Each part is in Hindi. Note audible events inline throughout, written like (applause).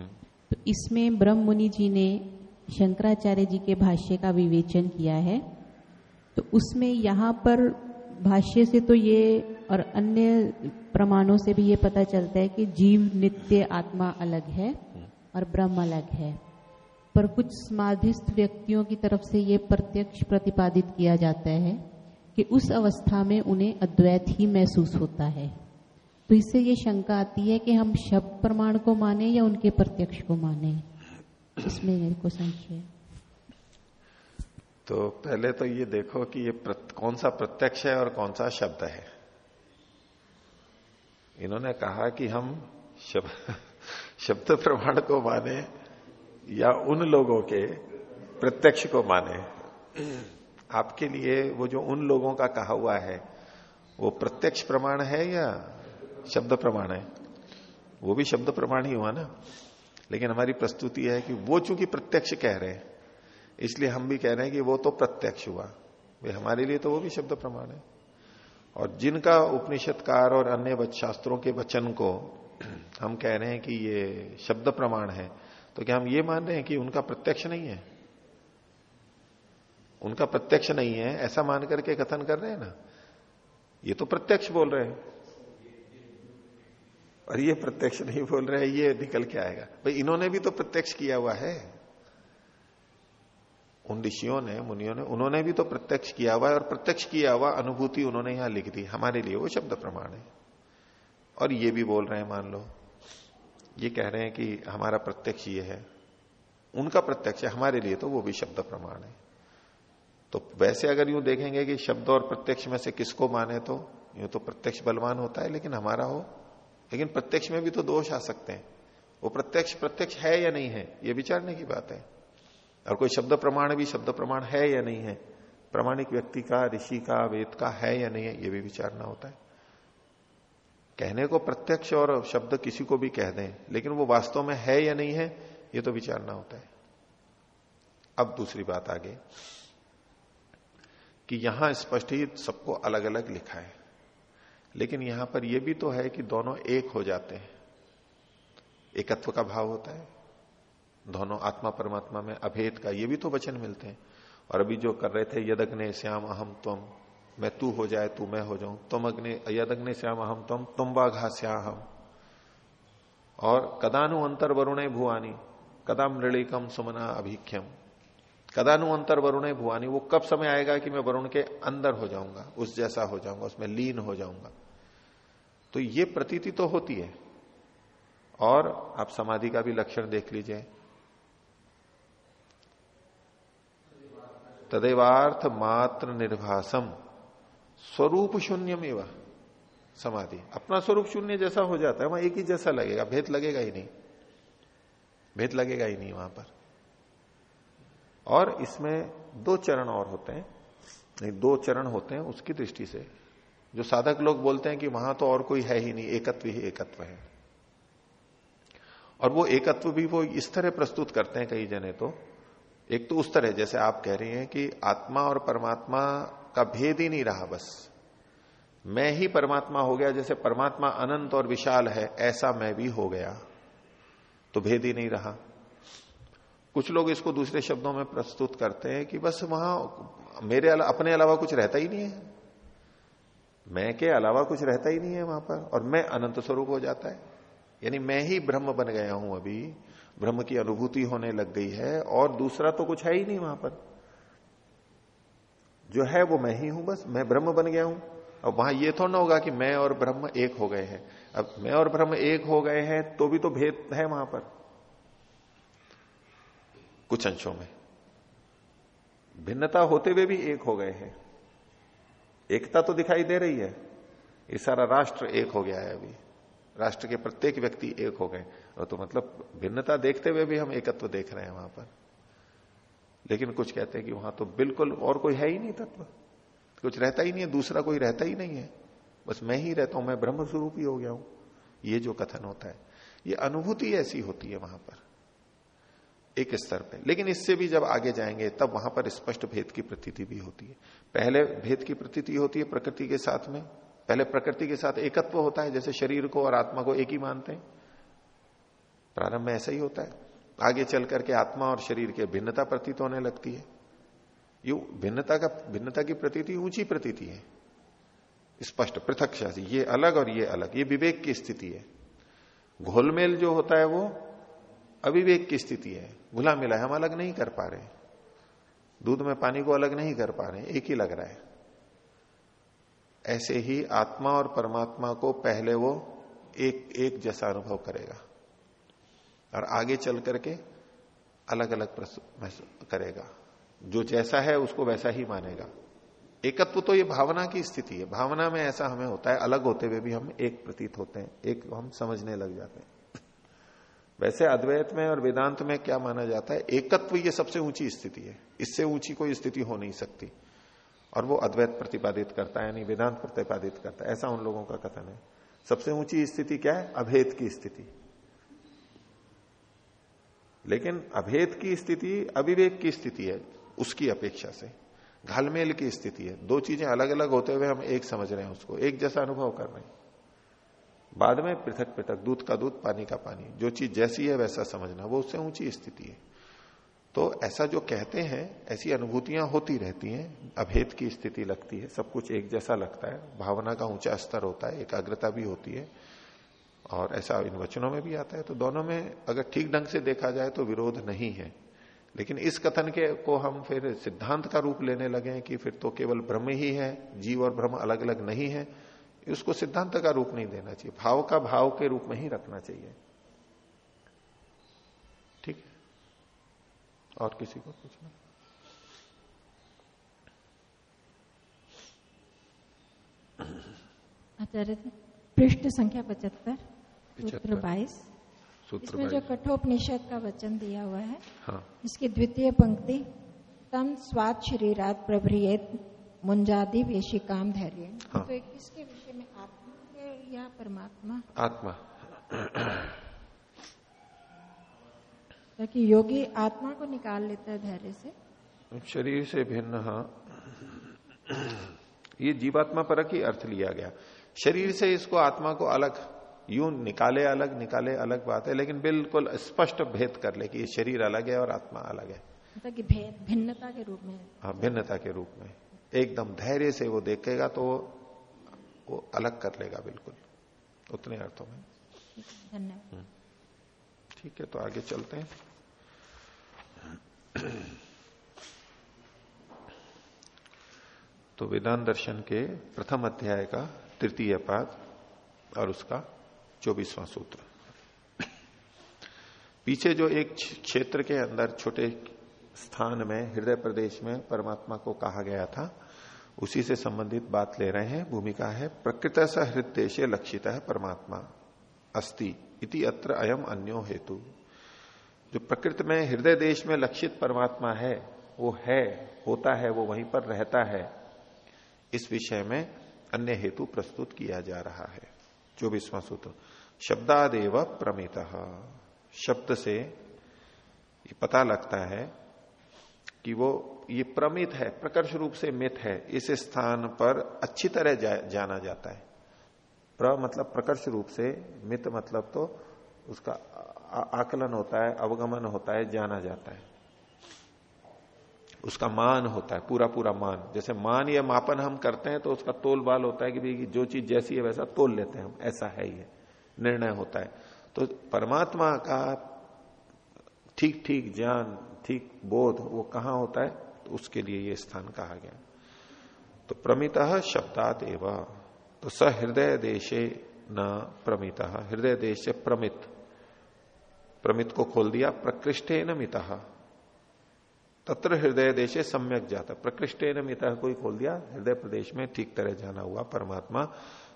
तो इसमें ब्रह्म मुनि जी ने शंकराचार्य जी के भाष्य का विवेचन किया है। तो उसमें यहाँ पर भाष्य से तो ये और अन्य प्रमाणों से भी ये पता चलता है कि जीव, नित्य, आत्मा अलग है और ब्रह्म अलग है। पर कुछ समाधिस्थ व्यक्तियों की तरफ़ से ये प्रत्यक्ष प्रतिपादित किया जाता है कि उस अवस्था में उन्हें अद्वैत ही महसूस होता है। तो इससे ये शंका आती है कि हम शब्द प्रमाण को माने या उनके प्रत्यक्ष को माने? इसमें मेरे को संशय तो पहले तो ये देखो कि ये कौन सा प्रत्यक्ष है और कौन सा शब्द है। इन्होंने कहा कि हम शब्द (laughs) शब्द प्रमाण को माने या उन लोगों के प्रत्यक्ष को माने। आपके लिए वो जो उन लोगों का कहा हुआ है, वो प्रत्यक्ष प्रमाण है या शब्द प्रमाण है। वो भी शब्द प्रमाण ही हुआ ना। लेकिन हमारी प्रस्तुति है कि वो चूँकि प्रत्यक्ष कह रहे हैं, इसलिए हम भी कह रहे हैं कि वो तो प्रत्यक्ष हुआ। वे हमारे लिए तो वो भी शब्द प्रमाण है। और जिनका उपनिषदकार और अन्य शास्त्रों के वचन को हम कह रहे हैं कि ये शब्द प्रमाण है तो क्या हम ये मान रहे हैं कि उनका प्रत्यक्ष नहीं है? उनका प्रत्यक्ष नहीं है, ऐसा मान करके कथन कर रहे हैं ना? ये तो प्रत्यक्ष बोल रहे हैं। और ये प्रत्यक्ष नहीं बोल रहे, ये निकल के आएगा। भाई, इन्होंने भी तो प्रत्यक्ष किया हुआ है। उन ऋषियों ने, मुनियों ने, उन्होंने भी तो प्रत्यक्ष किया हुआ है और प्रत्यक्ष किया हुआ अनुभूति उन्होंने यहाँ लिख दी। हमारे लिए वो शब्द प्रमाण है। और ये भी बोल रहे हैं, मान लो, ये कह रहे हैं कि हमारा प्रत्यक्ष ये है। उनका प्रत्यक्ष है, हमारे लिए तो वो भी शब्द प्रमाण है। तो वैसे अगर यूँ देखेंगे कि शब्द और प्रत्यक्ष में से किसको माने तो यूँ तो प्रत्यक्ष बलवान होता है, लेकिन हमारा हो लेकिन प्रत्यक्ष में भी तो दोष आ सकते हैं। वो प्रत्यक्ष प्रत्यक्ष है या नहीं है, ये विचारने की बात है। और कोई शब्द प्रमाण भी, शब्द प्रमाण है या नहीं है, प्रमाणिक व्यक्ति का, ऋषि का, वेद का है या नहीं है, ये भी विचारना होता है। कहने को प्रत्यक्ष और शब्द किसी को भी कह दें, लेकिन वो वास्तव में है या नहीं है, ये तो विचारना होता है। अब दूसरी बात आगे, कि यहाँ स्पष्ट ही सबको अलग अलग लिखा है। लेकिन यहाँ पर यह भी तो है कि दोनों एक हो जाते हैं। एकत्व का भाव होता है। दोनों आत्मा परमात्मा में अभेद का ये भी तो वचन मिलते हैं। और अभी जो कर रहे थे, यदग्ने श्याम अहम तुम मैं तू हो जाए, तू मैं हो जाऊँ। तुम अग्नि यद अग्नि श्याम अहम तुम तुम बाघा श्याम और कदानु अंतर वरुणे भुआनी कदा मृलिकम सुमना अभिख्यम। कदानु अंतर वरुणे भुआनी वो कब समय आएगा कि मैं वरुण के अंदर हो जाऊँगा, उस जैसा हो जाऊँगा, उसमें लीन हो जाऊँगा। तो ये प्रतीति तो होती है। और आप समाधि का भी लक्षण देख लीजिए। तदेवार्थ मात्र निर्भासम, स्वरूप शून्यम एवं, समाधि। अपना स्वरूप शून्य जैसा हो जाता है, वहाँ एक ही जैसा लगेगा, भेद लगेगा ही नहीं। भेद लगेगा ही नहीं वहाँ पर। और इसमें दो चरण और होते हैं। नहीं, दो चरण होते हैं उसकी दृष्टि से। जो साधक लोग बोलते हैं कि वहाँ तो और कोई है ही नहीं एकत्व ही एकत्व है। और वो एकत्व भी वो इस तरह प्रस्तुत करते हैं कई जने तो। एक तो उस तरह जैसे आप कह रही हैं कि आत्मा और परमात्मा का भेद ही नहीं रहा बस। मैं ही परमात्मा हो गया जैसे परमात्मा अनंत और विशाल है ऐसा मैं भी हो गया तो भेद ही नहीं रहा। कुछ लोग इसको दूसरे शब्दों में प्रस्तुत करते हैं कि बस वहाँ मेरे अला, अपने अलावा कुछ रहता ही नहीं है। मैं के अलावा कुछ रहता ही नहीं है वहाँ पर। और मैं अनंत स्वरूप हो जाता है। यानी मैं ही ब्रह्म बन गया हूँ अभी। ब्रह्म की अनुभूति होने लग गई है और दूसरा तो कुछ है ही नहीं वहाँ पर। जो है वो मैं ही हूँ बस। मैं ब्रह्म बन गया हूँ। अब वहाँ ये थोड़ा ना होगा कि मैं और ब्रह्म एक हो गए हैं। अब मैं और ब्रह्म एक हो गए हैं तो भी तो भेद है वहाँ पर। कुछ अंशों में। भिन्नता होते हुए भी एक हो गए हैं। एकता तो दिखाई दे रही है। ये सारा राष्ट्र एक हो गया है अभी। राष्ट्र के प्रत्येक व्यक्ति एक हो गए। तो मतलब भिन्नता देखते हुए भी हम एकत्व देख रहे हैं वहाँ पर। लेकिन कुछ कहते हैं कि वहाँ तो बिल्कुल और कोई है ही नहीं तत्व। कुछ रहता ही नहीं है, दूसरा कोई रहता ही नहीं है। बस मैं ही रहता हूँ, मैं ब्रह्म स्वरूप ही हो गया हूँ। ये जो कथन होता है, ये अनुभूति ऐसी होती है वहाँ पर। एक स्तर पे। लेकिन इससे भी जब आगे जाएँगे, तब वहाँ पर स्पष्ट भेद की प्रतीति भी होती है। पहले भेद की प्रतीति होती है प्रकृति के साथ में। पहले प्रकृति के साथ एकत्व होता है, जैसे शरीर को और आत्मा को एक ही मानते हैं। प्रारंभ में ऐसा ही होता है। आगे चल करके आत्मा और शरीर के भिन्नता प्रतीत होने लगती है। यू भिन्नता का, भिन्नता की प्रतीति ऊँची प्रतीति है। स्पष्ट, पृथक शासी। ये अलग और ये अलग। ये विवेक की स्थिति है। घोलमेल जो होता है वो अविवेक की स्थिति है। घुला मिला है, हम अलग नहीं कर पा रहे। दूध में पानी को अलग नहीं कर पा रहे, एक ही लग रहा है। ऐसे ही आत्मा और परमात्मा को पहले वो एक एक जैसा अनुभव करेगा। और आगे चल करके अलग अलग करेगा। जो जैसा है, उसको वैसा ही मानेगा। एकत्व तो ये भावना की स्थिति है। भावना में ऐसा हमें होता है, अलग होते हुए भी हम एक प्रतीत होते हैं, एक हम समझने लग जाते हैं। वैसे अद्वैत में और वेदांत में क्या माना जाता है? एकत्व ये सबसे ऊँची स्थिति है। इससे ऊँची कोई स्थिति हो नहीं सकती। और वो अद्वैत प्रतिपादित करता है, यानी वेदांत प्रतिपादित करता है। ऐसा उन लोगों का कथन है। सबसे ऊँची स्थिति क्या है? अभेद की स्थिति। लेकिन अभेद की स्थिति अविवेक की स्थिति है, उसकी अपेक्षा से। घालमेल की स्थिति है। दो चीज़ें अलग अलग होते हुए हम एक समझ रहे हैं उसको। एक जैसा अनुभव कर रहे हैं। बाद में पृथक पृथक, दूध का दूध, पानी का पानी। जो चीज़ जैसी है वैसा समझना, वो उससे ऊँची स्थिति है। तो ऐसा जो कहते हैं, ऐसी अनुभूतियाँ होती रहती हैं, अभेद की स्थिति लगती है, सब कुछ एक जैसा लगता है, भावना का ऊँचा स्तर होता है, एकाग्रता भी होती है, और ऐसा इन वचनों में भी आता है। तो दोनों में अगर ठीक ढंग से देखा जाए तो विरोध नहीं है। लेकिन इस कथन के को हम फिर सिद्धांत का रूप लेने लगे कि फिर तो केवल ब्रह्म ही है, जीव और ब्रह्म अलग अलग नहीं है। उसको सिद्धांत का रूप नहीं देना चाहिए। भाव का भाव के रूप में ही रखना चाहिए। ठीक है? और किसी को पूछना? आचार्य पृष्ठ संख्या पचहत्तर सूत्र बाईस। इसमें जो कठोपनिषद का वचन दिया हुआ है हाँ। इसकी द्वितीय पंक्ति तम स्वाद शरीरात प्रभ्रियत मुंजादि वेशी काम धैर्य हाँ। तो किसके विषय में आत्मा या परमात्मा? आत्मा। ताकि योगी आत्मा को निकाल लेता है धैर्य से? शरीर से भिन्न हाँ। ये जीवात्मा परक ही अर्थ लिया गया। शरीर से इसको आत्मा को अलग यूँ निकाले अलग निकाले अलग बात है लेकिन बिल्कुल स्पष्ट भेद कर ले कि ये शरीर अलग है और आत्मा अलग है। मतलब कि भेद भिन्नता के रूप में। हाँ भिन्नता के रूप में। एकदम धैर्य से वो देखेगा तो वो, वो अलग कर लेगा बिल्कुल। उतने अर्थों में। धन्यवाद। ठीक है तो आगे चलते हैं। तो वेदांत दर्शन के प्रथम अध्याय का तृतीय पाद और उसका चौबीसवां सूत्र। पीछे जो एक क्षेत्र के अंदर छोटे स्थान में, हृदय प्रदेश में परमात्मा को कहा गया था। उसी से संबंधित बात ले रहे हैं। भूमिका है, प्रकृत स हृदय लक्षित है परमात्मा, अस्ति इति अत्र अयम अन्यो हेतु। जो प्रकृत में, हृदय देश में लक्षित परमात्मा है, वो है, होता है, वो वहीं पर रहता है। इस विषय में अन्य हेतु प्रस्तुत किया जा रहा है। चौबीसवां सूत्र, शब्दादेव प्रमित। शब्द से पता लगता है कि वो ये प्रमित है प्रकर्ष रूप से मित है इस स्थान पर अच्छी तरह जा, जाना जाता है। प्र मतलब प्रकर्ष रूप से मित मतलब तो उसका आकलन होता है अवगमन होता है जाना जाता है। उसका मान होता है पूरा पूरा मान। जैसे मान या मापन हम करते हैं तो उसका तोल बाल होता है कि भाई जो चीज़ जैसी है वैसा तोल लेते हैं हम ऐसा है ये निर्णय होता है। तो परमात्मा का ठीक ठीक ज्ञान ठीक बोध वो कहाँ होता है तो उसके लिए ये स्थान कहा गया। तो प्रमित शब्दात एवं। तो स हृदय देशे न प्रमित। हृदय देश से प्रमित। प्रमित को खोल दिया, प्रकृष्टे न मिता। तत्र हृदय देशे सम्यक जाता। प्रकृष्टे न मिता कोई खोल दिया, हृदय प्रदेश में ठीक तरह जाना हुआ परमात्मा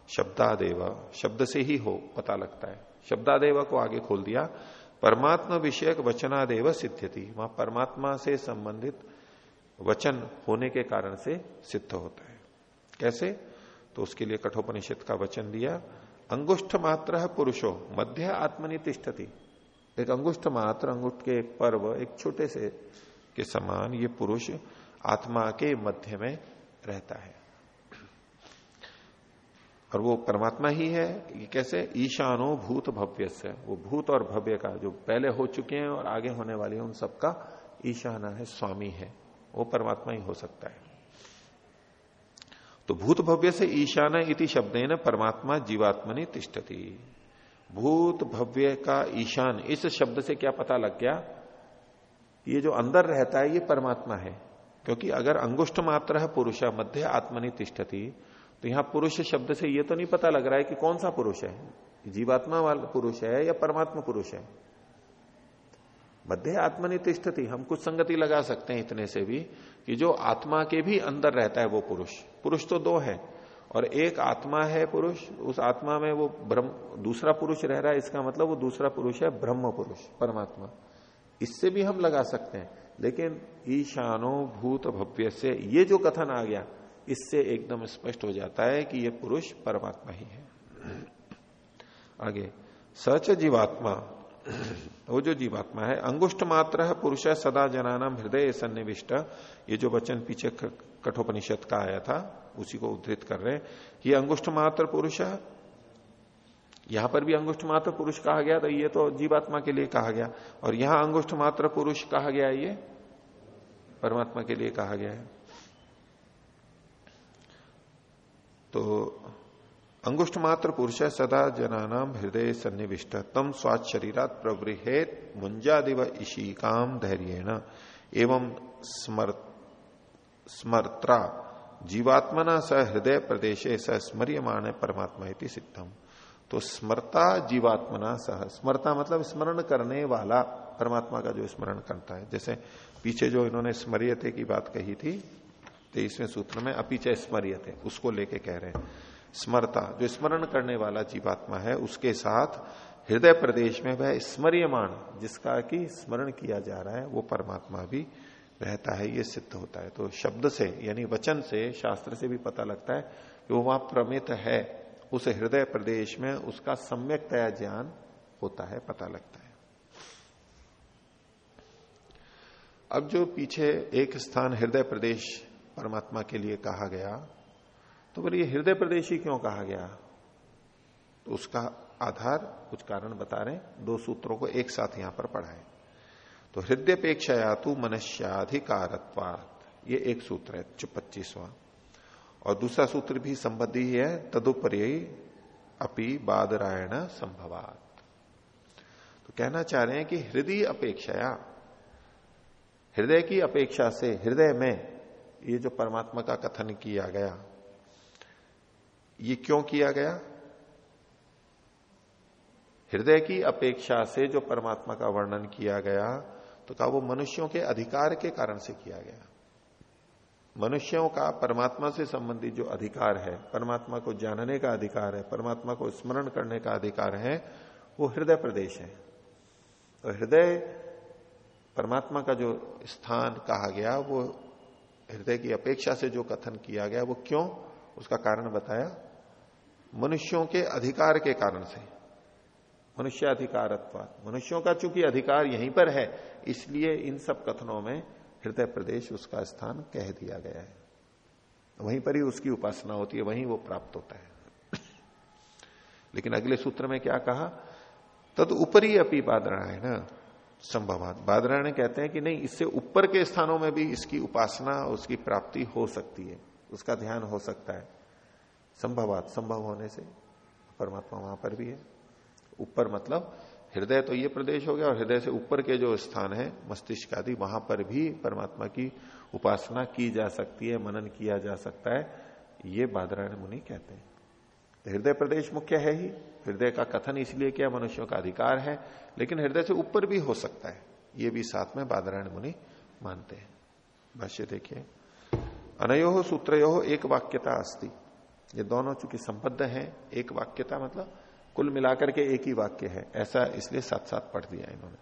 शब्दादेव। शब्द से ही हो, पता लगता है। शब्दादेव को आगे खोल दिया परमात्मा विषयक वचनादेव सिद्ध्यति। वहाँ परमात्मा से संबंधित वचन होने के कारण से सिद्ध होता है। कैसे? तो उसके लिए कठोपनिषद का वचन दिया, अंगुष्ठ मात्र पुरुषो, मध्य आत्मनि तिष्ठति। एक अंगुष्ठ मात्र, अंगुष्ठ के एक पर्व, एक छोटे से के समान ये पुरुष आत्मा के मध्य में रहता है। और वो परमात्मा ही है, ये कैसे? ईशानो भूत भव्य से वो भूत और भव्य का जो पहले हो चुके हैं और आगे होने वाले हैं, उन सबका ईशाना है, स्वामी है। वो परमात्मा ही हो सकता है। तो भूत भव्य से ईशान इति शब्द न परमात्मा जीवात्मनि तिष्ठती। भूत भव्य का ईशान, इस शब्द से क्या पता लग गया? ये जो अंदर रहता है, ये परमात्मा है। क्योंकि अगर अंगुष्ठ मात्र है, पुरुष मध्य आत्मनि तिष्ठती। तो यहाँ पुरुष शब्द से ये तो नहीं पता लग रहा है कि कौन सा पुरुष है। जीवात्मा वाला पुरुष है या परमात्मा पुरुष है? मध्य आत्मनि तिष्ठती हम कुछ संगति लगा सकते हैं इतने से भी कि जो आत्मा के भी अंदर रहता है वो पुरुष। पुरुष तो दो है, और एक आत्मा है पुरुष, उस आत्मा में वो ब्रह्म, दूसरा पुरुष रह रहा है, इसका मतलब वो दूसरा पुरुष है ब्रह्म पुरुष, परमात्मा। इससे भी हम लगा सकते हैं, लेकिन ईशानो भूत भव्य से ये जो कथन आ गया इससे एकदम स्पष्ट हो जाता है कि ये पुरुष परमात्मा ही है। आगे, सच जीवात्मा, वो जो जीवात्मा है, अंगुष्ठ मात्र है पुरुष सदा जनानाम हृदय सन्निविष्ट। ये जो वचन पीछे कठोपनिषद का आया था, उसी को उद्धृत कर रहे हैं। ये अंगुष्ठ मात्र पुरुष यहाँ पर भी अंगुष्ठ मात्र पुरुष कहा गया तो ये तो जीवात्मा के लिए कहा गया। और यहाँ अंगुष्ठ मात्र पुरुष कहा गया, ये परमात्मा के लिए कहा गया है। तो अंगुष्ठ मात्र पुरुष सदा जनानाम हृदय सन्निविष्ट। तम स्वाच शरीरात प्रवृहेत मुंजादिव काम धैर्य एवं स्मर्त स्मर्त्रा। जीवात्मना स हृदय प्रदेशे स स्मरियमाण परमात्मा इति सिद्धम। तो स्मरता जीवात्मना सह। स्मरता मतलब स्मरण करने वाला परमात्मा का जो स्मरण करता है। जैसे पीछे जो इन्होंने स्मरियते की बात कही थी तेईसवें सूत्र में, अपीचे स्मरियते, उसको लेके कह रहे हैं। स्मरता, जो स्मरण करने वाला जीवात्मा है, उसके साथ हृदय प्रदेश में वह स्मरियमान जिसका कि स्मरण किया जा रहा है, वो परमात्मा भी रहता है, ये सिद्ध होता है। तो शब्द से, यानी वचन से, शास्त्र से भी पता लगता है कि वो वहाँ प्रमित है। उस हृदय प्रदेश में उसका सम्यक तया ज्ञान होता है, पता लगता है। अब जो पीछे एक स्थान हृदय प्रदेश परमात्मा के लिए कहा गया तो फिर ये हृदय प्रदेश क्यों कहा गया? तो उसका आधार कुछ कारण बता रहे दो सूत्रों को एक साथ यहाँ पर पढ़ाए। तो हृदयपेक्षया तु मनुष्याधिकारत्वात, ये एक सूत्र है पच्चीसवां। और दूसरा सूत्र भी संबंधी है, तदुपरि अपि बादरायण संभवात। तो कहना चाह रहे हैं कि हृदय अपेक्षाया, हृदय की अपेक्षा से, हृदय में ये जो परमात्मा का कथन किया गया, ये क्यों किया गया? हृदय की अपेक्षा से जो परमात्मा का वर्णन किया गया तो कहा वो मनुष्यों के अधिकार के कारण से किया गया? मनुष्यों का परमात्मा से संबंधित जो अधिकार है, परमात्मा को जानने का अधिकार है, परमात्मा को स्मरण करने का अधिकार है, वो हृदय प्रदेश है। तो हृदय परमात्मा का जो स्थान कहा गया, वो हृदय की अपेक्षा से जो कथन किया गया, वो क्यों? उसका कारण बताया। मनुष्यों के अधिकार के कारण से। मनुष्य अधिकारत्व मनुष्यों का चूँकि अधिकार यहीं पर है, इसलिए इन सब कथनों में हृदय प्रदेश उसका स्थान कह दिया गया है। वहीं पर ही उसकी उपासना होती है, वहीं वो प्राप्त होता है। लेकिन अगले सूत्र में क्या कहा? तद ऊपरी है बादरायण संभवात। बादरायण कहते हैं कि नहीं, इससे ऊपर के स्थानों में भी इसकी उपासना उसकी प्राप्ति हो सकती है। उसका ध्यान हो सकता है। संभवात, संभव होने से। परमात्मा वहाँ पर भी है। ऊपर मतलब हृदय तो ये प्रदेश हो गया और हृदय से ऊपर के जो स्थान है, मस्तिष्क आदि, वहाँ पर भी परमात्मा की उपासना की जा सकती है, मनन किया जा सकता है। ये बादरायण मुनि कहते हैं। हृदय प्रदेश मुख्य है ही। हृदय का कथन इसलिए क्या, मनुष्यों का अधिकार है, लेकिन हृदय से ऊपर भी हो सकता है। ये भी साथ में बादरायण मुनि मानते हैं। भाष्य देखिए, अनयो सूत्रो एक वाक्यता अस्ति। ये दोनों चूँकि संबद्ध है, एक वाक्यता मतलब कुल मिलाकर के एक ही वाक्य है। ऐसा इसलिए साथ साथ पढ़ दिया इन्होंने।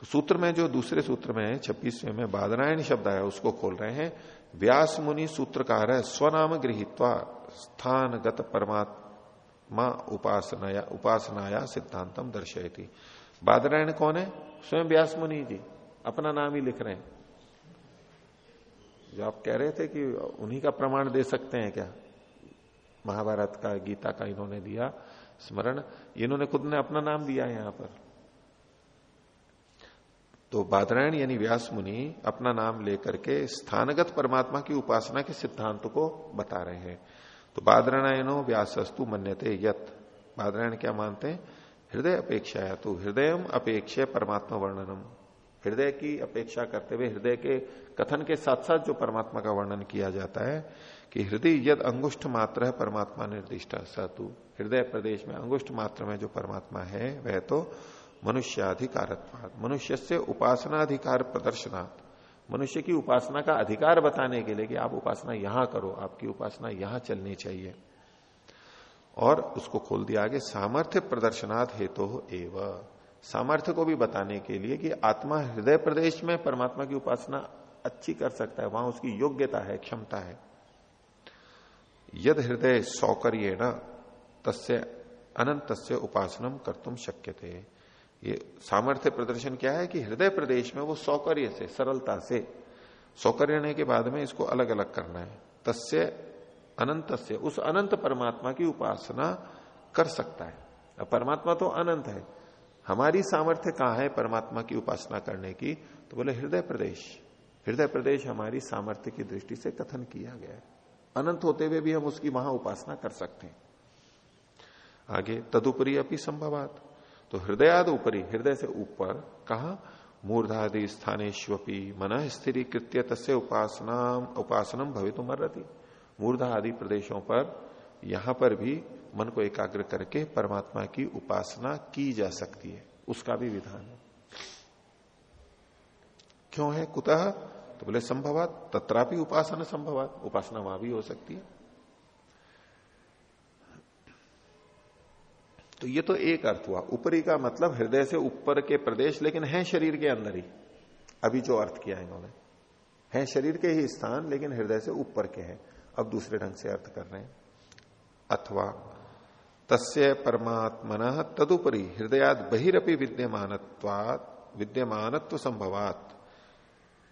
तो सूत्र में जो दूसरे सूत्र में छब्बीसवें में बादरायण शब्द आया, उसको खोल रहे हैं। व्यास मुनि सूत्रकार है, स्वनाम गृहित्वा। स्थानगत परमात्मा उपासनाया उपासनाया सिद्धांतम दर्शयती। बादरायण कौन है? स्वयं व्यास मुनि जी। अपना नाम ही लिख रहे हैं। जो आप कह रहे थे कि उन्हीं का प्रमाण दे सकते हैं क्या? महाभारत का, गीता का इन्होंने दिया स्मरण। इन्होंने खुद ने अपना नाम दिया यहाँ पर। तो बादरायण यानी व्यास मुनि अपना नाम लेकर के स्थानगत परमात्मा की उपासना के सिद्धांत को बता रहे हैं। तो बादरायणो व्यासस्तु मन्यते यत। बादरायण क्या मानते हैं? हृदय अपेक्षा है तो हृदय अपेक्षा परमात्मा वर्णनम। हृदय की अपेक्षा करते हुए, हृदय के कथन के साथ साथ जो परमात्मा का वर्णन किया जाता है, कि हृदय यद अंगुष्ठ मात्र है, परमात्मा निर्दिष्ट सतु। हृदय प्रदेश में अंगुष्ठ मात्र में जो परमात्मा है, वह तो मनुष्याधिकार मनुष्य से उपासना अधिकार प्रदर्शनात्। मनुष्य की उपासना का अधिकार बताने के लिए कि आप उपासना यहाँ करो, आपकी उपासना यहाँ चलनी चाहिए। और उसको खोल दिया आगे, सामर्थ्य प्रदर्शनात् हेतु तो एव। सामर्थ्य को भी बताने के लिए कि आत्मा हृदय प्रदेश में परमात्मा की उपासना अच्छी कर सकता है, वहाँ उसकी योग्यता है, क्षमता है। यद हृदय सौकर्य न तस्य अनंत उपासनम कर तुम शक्य थे ये सामर्थ्य प्रदर्शन क्या है कि हृदय प्रदेश में वो सौकर्य से, सरलता से, सौकर्य के बाद में इसको अलग अलग करना है। तस्य अनंत से उस अनंत परमात्मा की उपासना कर सकता है। अब परमात्मा तो अनंत है। हमारी सामर्थ्य कहाँ है परमात्मा की उपासना करने की? तो बोले, हृदय प्रदेश। हृदय प्रदेश हमारी सामर्थ्य की दृष्टि से कथन किया गया है। अनंत होते हुए भी हम उसकी वहाँ उपासना कर सकते हैं। आगे, तदुपरी अपनी संभवात। तो हृदयाद ऊपरी हृदय से ऊपर, कहा, मूर्धादि स्थानेश्वपी मन स्थिरी कृत्य तस्य उपासना उपासनम भवितुम अर्ति मूर्धा आदि प्रदेशों पर, यहाँ पर भी मन को एकाग्र करके परमात्मा की उपासना की जा सकती है। उसका भी विधान है। क्यों है? कुतः? तो बोले, संभवात, तत्रापि उपासना संभवात। उपासना वहाँ भी हो सकती है। तो ये तो एक अर्थ हुआ। ऊपरी का मतलब हृदय से ऊपर के प्रदेश, लेकिन है शरीर के अंदर ही। अभी जो अर्थ किया इन्होंने। है शरीर के ही स्थान, लेकिन हृदय से ऊपर के हैं। अब दूसरे ढंग से अर्थ कर रहे हैं। अथवा, तस्य परमात्मन तदुपरि हृदयाद बहिरपि विद्यमान विद्यमानत्व संभवात।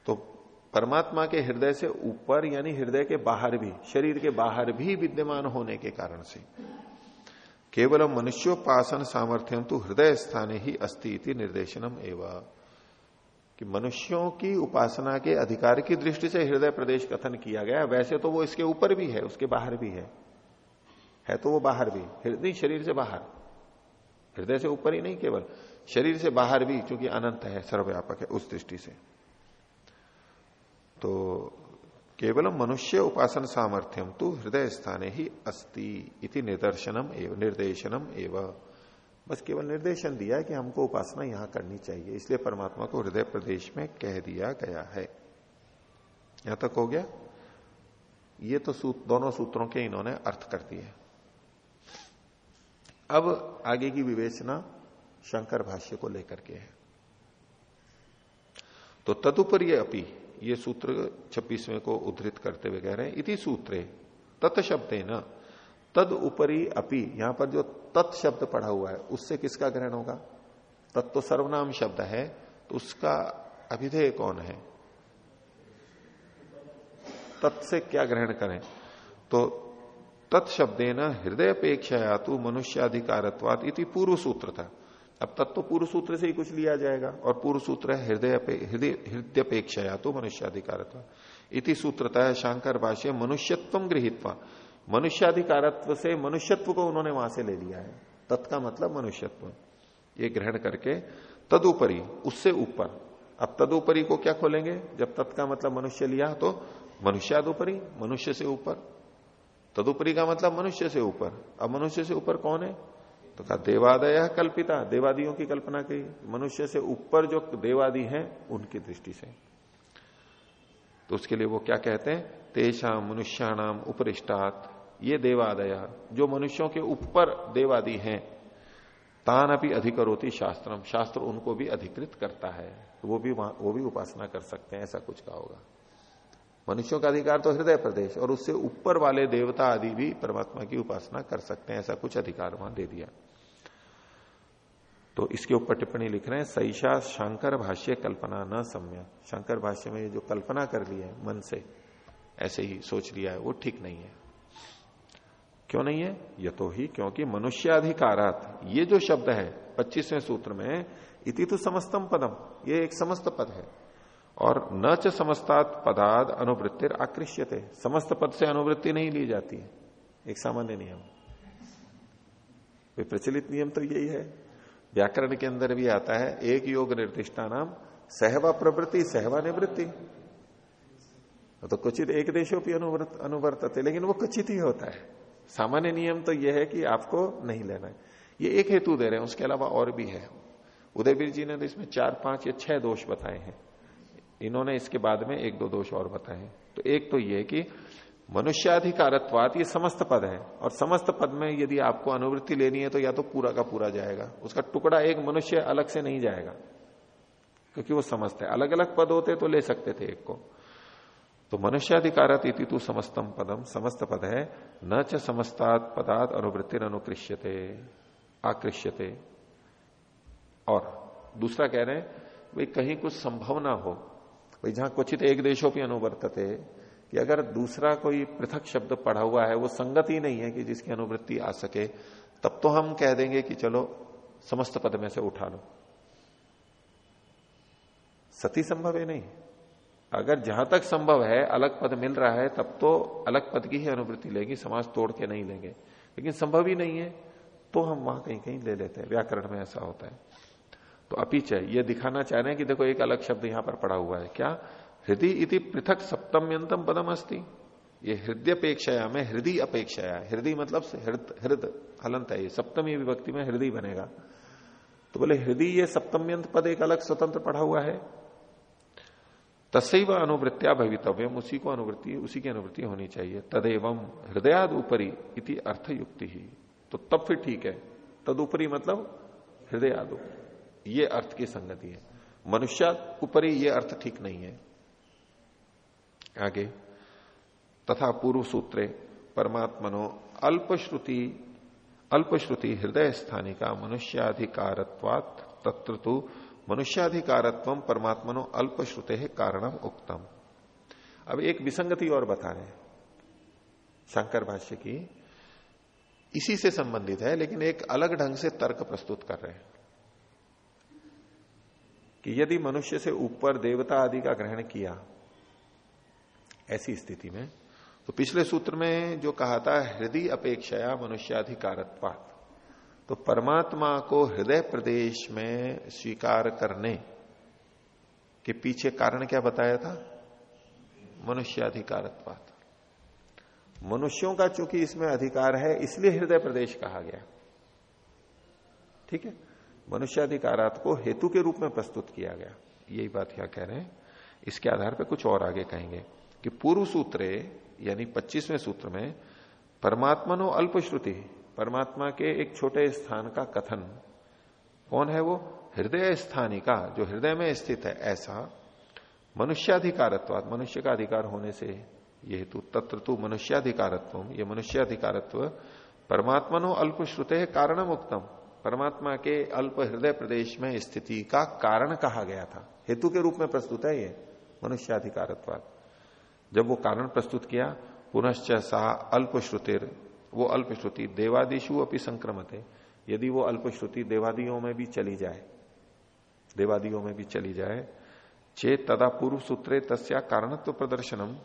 तो परमात्मा के हृदय से ऊपर, यानी हृदय के बाहर भी, शरीर के बाहर भी विद्यमान होने के कारण से। केवल मनुष्योपासन सामर्थ्यम तो हृदय स्थाने ही अस्ति निर्देशनम एवं। कि मनुष्यों की उपासना के अधिकार की दृष्टि से हृदय प्रदेश कथन किया गया, वैसे तो वो इसके ऊपर भी है, उसके बाहर भी है। है तो वो बाहर भी, हृदय शरीर से बाहर। हृदय से ऊपर ही नहीं केवल, शरीर से बाहर भी, क्योंकि अनंत है, सर्वव्यापक है उस दृष्टि से। तो केवल मनुष्य उपासन सामर्थ्यम तो हृदय स्थाने ही अस्ति इति एवं निर्देशनम एवं। बस केवल निर्देशन दिया है कि हमको उपासना यहाँ करनी चाहिए इसलिए परमात्मा को हृदय प्रदेश में कह दिया गया है। यहाँ तक हो गया? ये तो सूत, दोनों सूत्रों के इन्होंने अर्थ कर दिए। अब आगे की विवेचना शंकर भाष्य को लेकर के है। तो तदुपर अपी ये सूत्र छब्बीसवें को उद्धृत करते हुए कह रहे हैं, इति सूत्रे तत्शब्दे न तद उपरी अपि, यहाँ पर जो तत् शब्द पढ़ा हुआ है, उससे किसका ग्रहण होगा? तत् तो सर्वनाम शब्द है तो उसका अभिधेय कौन है? तत् से क्या ग्रहण करें? तो तत्शब्दे हृदय अपेक्षा तो मनुष्याधिकारत्वात इति पूर्व सूत्र था। अब तत्व तो पूर्व सूत्र से ही कुछ लिया जाएगा। और पूर्व सूत्र है हृदय हृदय अपेक्षा तो मनुष्याधिकारत्व। इति सूत्रता शांकर भाष्य, मनुष्यत्व गृहित्वा। मनुष्याधिकारत्व से मनुष्यत्व को उन्होंने वहाँ से ले लिया है। तत्का मतलब मनुष्यत्व। ये ग्रहण करके तदुपरी, उससे ऊपर। अब तदुपरी को क्या खोलेंगे? जब तत्का मतलब मनुष्य लिया तो मनुष्यादुपरी, मनुष्य से ऊपर। तदुपरी का मतलब मनुष्य से ऊपर। अब मनुष्य से ऊपर कौन है? तो कहा देवादय कल्पिता, देवादियों की कल्पना की। मनुष्य से ऊपर जो देवादि हैं, उनकी दृष्टि से। तो उसके लिए वो क्या कहते हैं? तेषा मनुष्याणाम उपरिष्टात। ये देवादय, जो मनुष्यों के ऊपर देवादि हैं तान अभी अधिकरोती शास्त्रम शास्त्र उनको भी अधिकृत करता है। तो वो भी वो भी उपासना कर सकते हैं, ऐसा कुछ का होगा। मनुष्यों का अधिकार तो हृदय प्रदेश, और उससे ऊपर वाले देवता आदि भी परमात्मा की उपासना कर सकते हैं, ऐसा कुछ अधिकार वहाँ दे दिया। तो इसके ऊपर टिप्पणी लिख रहे हैं सईशा शंकर भाष्य कल्पना न सम्य। शंकर भाष्य में जो कल्पना कर ली है, मन से, ऐसे ही सोच लिया है, वो ठीक नहीं है। क्यों नहीं है? ये तो ही क्योंकि मनुष्याधिकारात। ये जो शब्द है, पच्चीसवें सूत्र में, इति तो समस्तम पदम। ये एक समस्त पद है। और न च समस्तात पदाद अनुवृत्तिर आकृष्यते। समस्त पद से अनुवृत्ति नहीं ली जाती है। एक सामान्य नियम। प्रचलित नियम तो यही है। व्याकरण के अंदर भी आता है, एक योग निर्दिष्टा नाम, सहवा प्रवृत्ति, सहवा निवृत्ति। तो कुचित एक देशों की अनुवर्त अनुवर्तते, लेकिन वो कुचित ही होता है। सामान्य नियम तो यह है कि आपको नहीं लेना है। ये एक हेतु दे रहे हैं, उसके अलावा और भी है। उदयवीर जी ने तो इसमें चार, पाँच या छह दोष बताए हैं। इन्होंने इसके बाद में एक दो दोष और बताए तो एक तो ये कि मनुष्याधिकारत्वात ये समस्त पद है और समस्त पद में यदि आपको अनुवृत्ति लेनी है तो या तो पूरा का पूरा जाएगा। उसका टुकड़ा एक मनुष्य अलग से नहीं जाएगा, क्योंकि वो समस्त है। अलग अलग पद होते तो ले सकते थे एक को। तो मनुष्याधिकारत इति तू समस्तम पदम समस्त पद है, न च समस्तात पदात अनुवृत्ति अनुकृष्यते आकृष्यते। और दूसरा कह रहे हैं, भाई कहीं कुछ संभव ना हो भाई जहाँ क्वचित एक देशों भी अनुवर्तते, कि अगर दूसरा कोई पृथक शब्द पढ़ा हुआ है, वो संगत ही नहीं है कि जिसकी अनुवृत्ति आ सके, तब तो हम कह देंगे कि चलो, समस्त पद में से उठा लो। सती संभव है नहीं। अगर जहाँ तक संभव है, अलग पद मिल रहा है, तब तो अलग पद की ही अनुवृत्ति लेगी, समाज तोड़ के नहीं लेंगे। लेकिन संभव ही नहीं है तो हम वहाँ कहीं कहीं ले लेते हैं, व्याकरण में ऐसा होता है। तो अपीच है ये दिखाना चाह रहे हैं कि देखो एक अलग शब्द यहाँ पर पड़ा हुआ है। क्या? हृदय इति पृथक सप्तम्यंतम पदम अस्ति ये हृदय अपेक्षा में हृदय अपेक्षा हृदय मतलब हृदय हलंत है ये। सप्तमी विभक्ति में हृदय बनेगा। तो बोले, हृदय ये सप्तम्यंत पद एक अलग स्वतंत्र पढ़ा हुआ है। तस्व अनुवृत्तिया भवितव्यम। उसी को अनुवृत्ति, उसी की अनुवृत्ति होनी चाहिए। तदेवम हृदयाद ऊपरी इति अर्थ युक्ति ही तो तब फिर ठीक है। तदुपरी मतलब हृदयाद ये अर्थ की संगति है। मनुष्य ऊपरी ये अर्थ ठीक नहीं है। आगे, तथा पूर्व सूत्रे, परमात्मनो अल्पश्रुति अल्पश्रुति हृदय स्थानिका मनुष्याधिकारत्वात तत्र तो मनुष्याधिकारत्व परमात्मनो अल्पश्रुते है कारणम उक्तम। अब एक विसंगति और बता रहे शंकर भाष्य की। इसी से संबंधित है, लेकिन एक अलग ढंग से तर्क प्रस्तुत कर रहे हैं। कि यदि मनुष्य से ऊपर देवता आदि का ग्रहण किया ऐसी स्थिति में तो पिछले सूत्र में जो कहा था, हृदय अपेक्षाया मनुष्याधिकारत्वात। तो परमात्मा को हृदय प्रदेश में स्वीकार करने के पीछे कारण क्या बताया था? मनुष्याधिकारत्वात। मनुष्यों का चूँकि इसमें अधिकार है, इसलिए हृदय प्रदेश कहा गया। ठीक है? मनुष्याधिकारात को हेतु के रूप में प्रस्तुत किया गया। यही बात क्या कह रहे हैं। इसके आधार पर कुछ और आगे कहेंगे कि पूर्व सूत्र, यानी 25वें सूत्र में परमात्मा अल्प श्रुति परमात्मा के एक छोटे स्थान का कथन। कौन है वो? हृदय स्थानी का जो हृदय में स्थित है, ऐसा। मनुष्याधिकारत्व मनुष्य का अधिकार होने से ये हेतु, तत्र तो मनुष्याधिकारत्व, ये मनुष्याधिकारत्व परमात्मा अल्प श्रुते कारणम उत्तम परमात्मा के अल्प हृदय प्रदेश में स्थिति का कारण कहा गया था। हेतु के रूप में प्रस्तुत है ये, मनुष्याधिकारत्वाद। जब वो कारण प्रस्तुत किया, पुनश्च सा अल्प श्रुतिर, वो अल्प श्रुति देवादिशु अपनी संक्रमत है यदि वो अल्प श्रुति देवादियों में भी चली जाए, देवादियों में भी चली जाए, चेत तदा पूर्व सूत्रे तस्या कारणत्व प्रदर्शनम,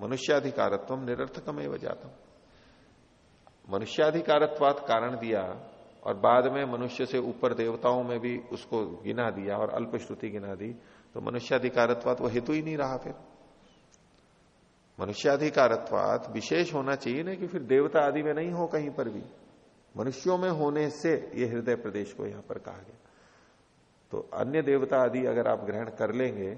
मनुष्याधिकारत्व निरर्थकम एवं जातम। मनुष्याधिकारत्वात कारण दिया और बाद में मनुष्य से ऊपर देवताओं में भी उसको गिना दिया और अल्प श्रुति गिना दी तो मनुष्याधिकारत्वात वो हेतु ही नहीं रहा फिर। मनुष्याधिकारत्वात विशेष होना चाहिए ना कि फिर देवता आदि में नहीं हो कहीं पर भी। मनुष्यों में होने से यह हृदय प्रदेश को यहाँ पर कहा गया। तो अन्य देवता आदि अगर आप ग्रहण कर लेंगे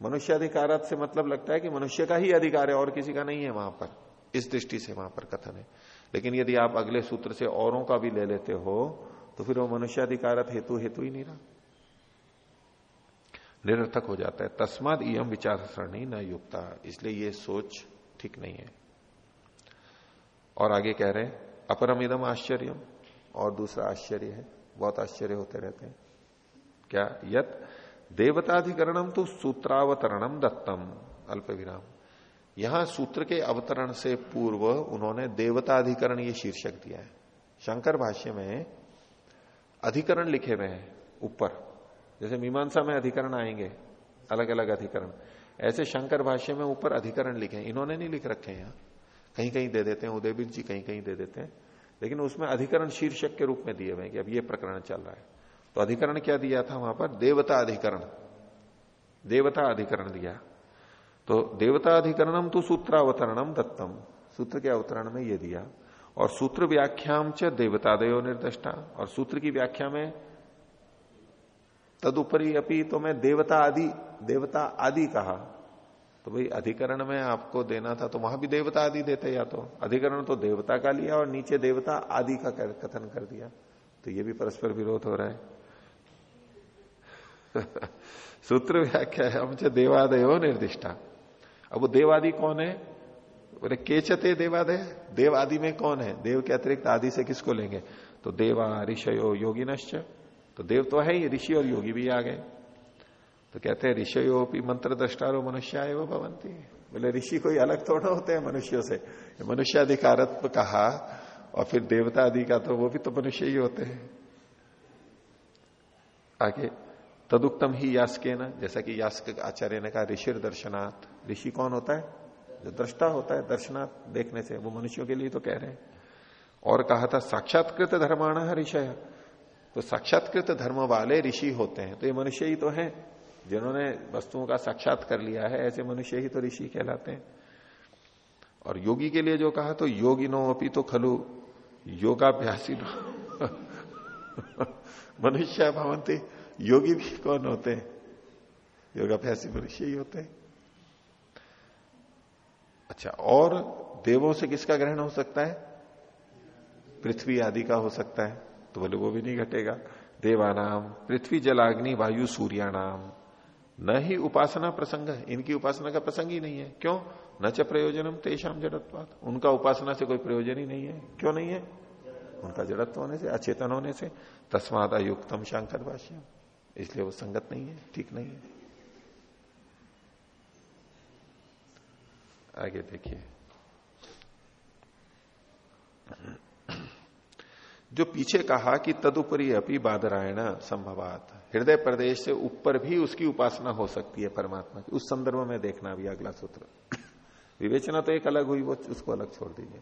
मनुष्याधिकारात से मतलब लगता है कि मनुष्य का ही अधिकार है, और किसी का नहीं है वहाँ पर। इस दृष्टि से वहाँ पर कथन है। लेकिन यदि आप अगले सूत्र से औरों का भी ले लेते हो तो फिर वो मनुष्याधिकारत हेतु हेतु ही नहीं रहा। निरर्थक हो जाता है। तस्माद इम विचार सरणी न युक्ता। इसलिए ये सोच ठीक नहीं है। और आगे कह रहे हैं, अपरम इदम आश्चर्य और दूसरा आश्चर्य है। बहुत आश्चर्य होते रहते हैं। क्या? यत देवताधिकरणम तो सूत्रावतरणम दत्तम। अल्प विराम यहाँ सूत्र के अवतरण से पूर्व उन्होंने देवता अधिकरण ये शीर्षक दिया है। शंकर भाष्य में अधिकरण लिखे हुए हैं, ऊपर। जैसे मीमांसा में अधिकरण आएँगे अलग अलग अधिकरण। ऐसे शंकर भाष्य में ऊपर अधिकरण लिखे इन्होंने नहीं लिख रखे हैं यहाँ। कहीं कहीं दे देते हैं, उदयवीर जी कहीं कहीं दे देते हैं। लेकिन उसमें अधिकरण शीर्षक के रूप में दिए हुए कि अब ये प्रकरण चल रहा है। तो अधिकरण क्या दिया था वहाँ पर? देवता अधिकरण। देवता अधिकरण दिया। तो देवता अधिकरणम तो सूत्रावतरणम दत्तम। सूत्र के अवतरण में ये दिया। और सूत्र व्याख्याम च देवतादयो निर्दिष्टा। और सूत्र की व्याख्या में तदुपरी अपनी तो मैं देवता आदि देवता आदि कहा। तो भाई अधिकरण में आपको देना था तो वहाँ भी देवता आदि देते या तो। अधिकरण तो देवता का लिया और नीचे देवता आदि का कथन कर दिया। तो ये भी परस्पर विरोध हो रहा है। (laughs) सूत्र व्याख्या है हमसे देवादयो निर्दिष्टा। अब वो देवादि कौन है? बोले, केचते देवादे देव आदि में कौन है? देव के अतिरिक्त आदि से किसको लेंगे? तो देवा, ऋषयो योगी तो देव तो है ही, ऋषि और योगी भी आ गए। तो कहते हैं ऋषयोपी मंत्र दृष्टारो मनुष्य आए वो भवंती बोले, ऋषि कोई अलग थोड़ा होते हैं मनुष्यों से। मनुष्याधिकारत्व कहा, और फिर देवता आदि का तो वो भी तो मनुष्य ही होते हैं। आगे तदुक्तम ही यास के न जैसा कि यास आचार्य ने कहा ऋषि दर्शनाथ ऋषि कौन होता है? जो दृष्टा होता है दर्शनाथ देखने से। वो मनुष्यों के लिए तो कह रहे हैं। और कहा था, साक्षात्कृत धर्माण ऋषय तो साक्षात्कृत धर्म वाले ऋषि होते हैं। तो ये मनुष्य ही तो है, जिन्होंने वस्तुओं का साक्षात कर लिया है, ऐसे मनुष्य ही तो ऋषि कहलाते हैं। और योगी के लिए जो कहा तो योगी नो अपी तो खलु। योगाभ्यासी (laughs) मनुष्य भवंती योगी भी कौन होते हैं? योगाभ्यासी मनुष्य ही होते हैं। अच्छा और देवों से किसका ग्रहण हो सकता है? पृथ्वी आदि का हो सकता है तो बोले वो भी नहीं घटेगा। देवानाम, पृथ्वी जलाग्नि वायु सूर्याणाम न ही उपासना प्रसंग है, इनकी उपासना का प्रसंग ही नहीं है। क्यों? न च प्रयोजनम तेषाम जड़त्वाद उनका उपासना से कोई प्रयोजन ही नहीं है। क्यों नहीं है? उनका जड़त्व होने से, अचेतन होने से। तस्माद अयुक्तम शंकर भाष्यम इसलिए वो संगत नहीं है, ठीक नहीं है। आगे देखिए। जो पीछे कहा कि तदुपरी अपनी बादरायण संभवात। हृदय प्रदेश से ऊपर भी उसकी उपासना हो सकती है परमात्मा की। उस संदर्भ में देखना अभी अगला सूत्र। विवेचना तो एक अलग हुई, वो उसको अलग छोड़ दीजिए।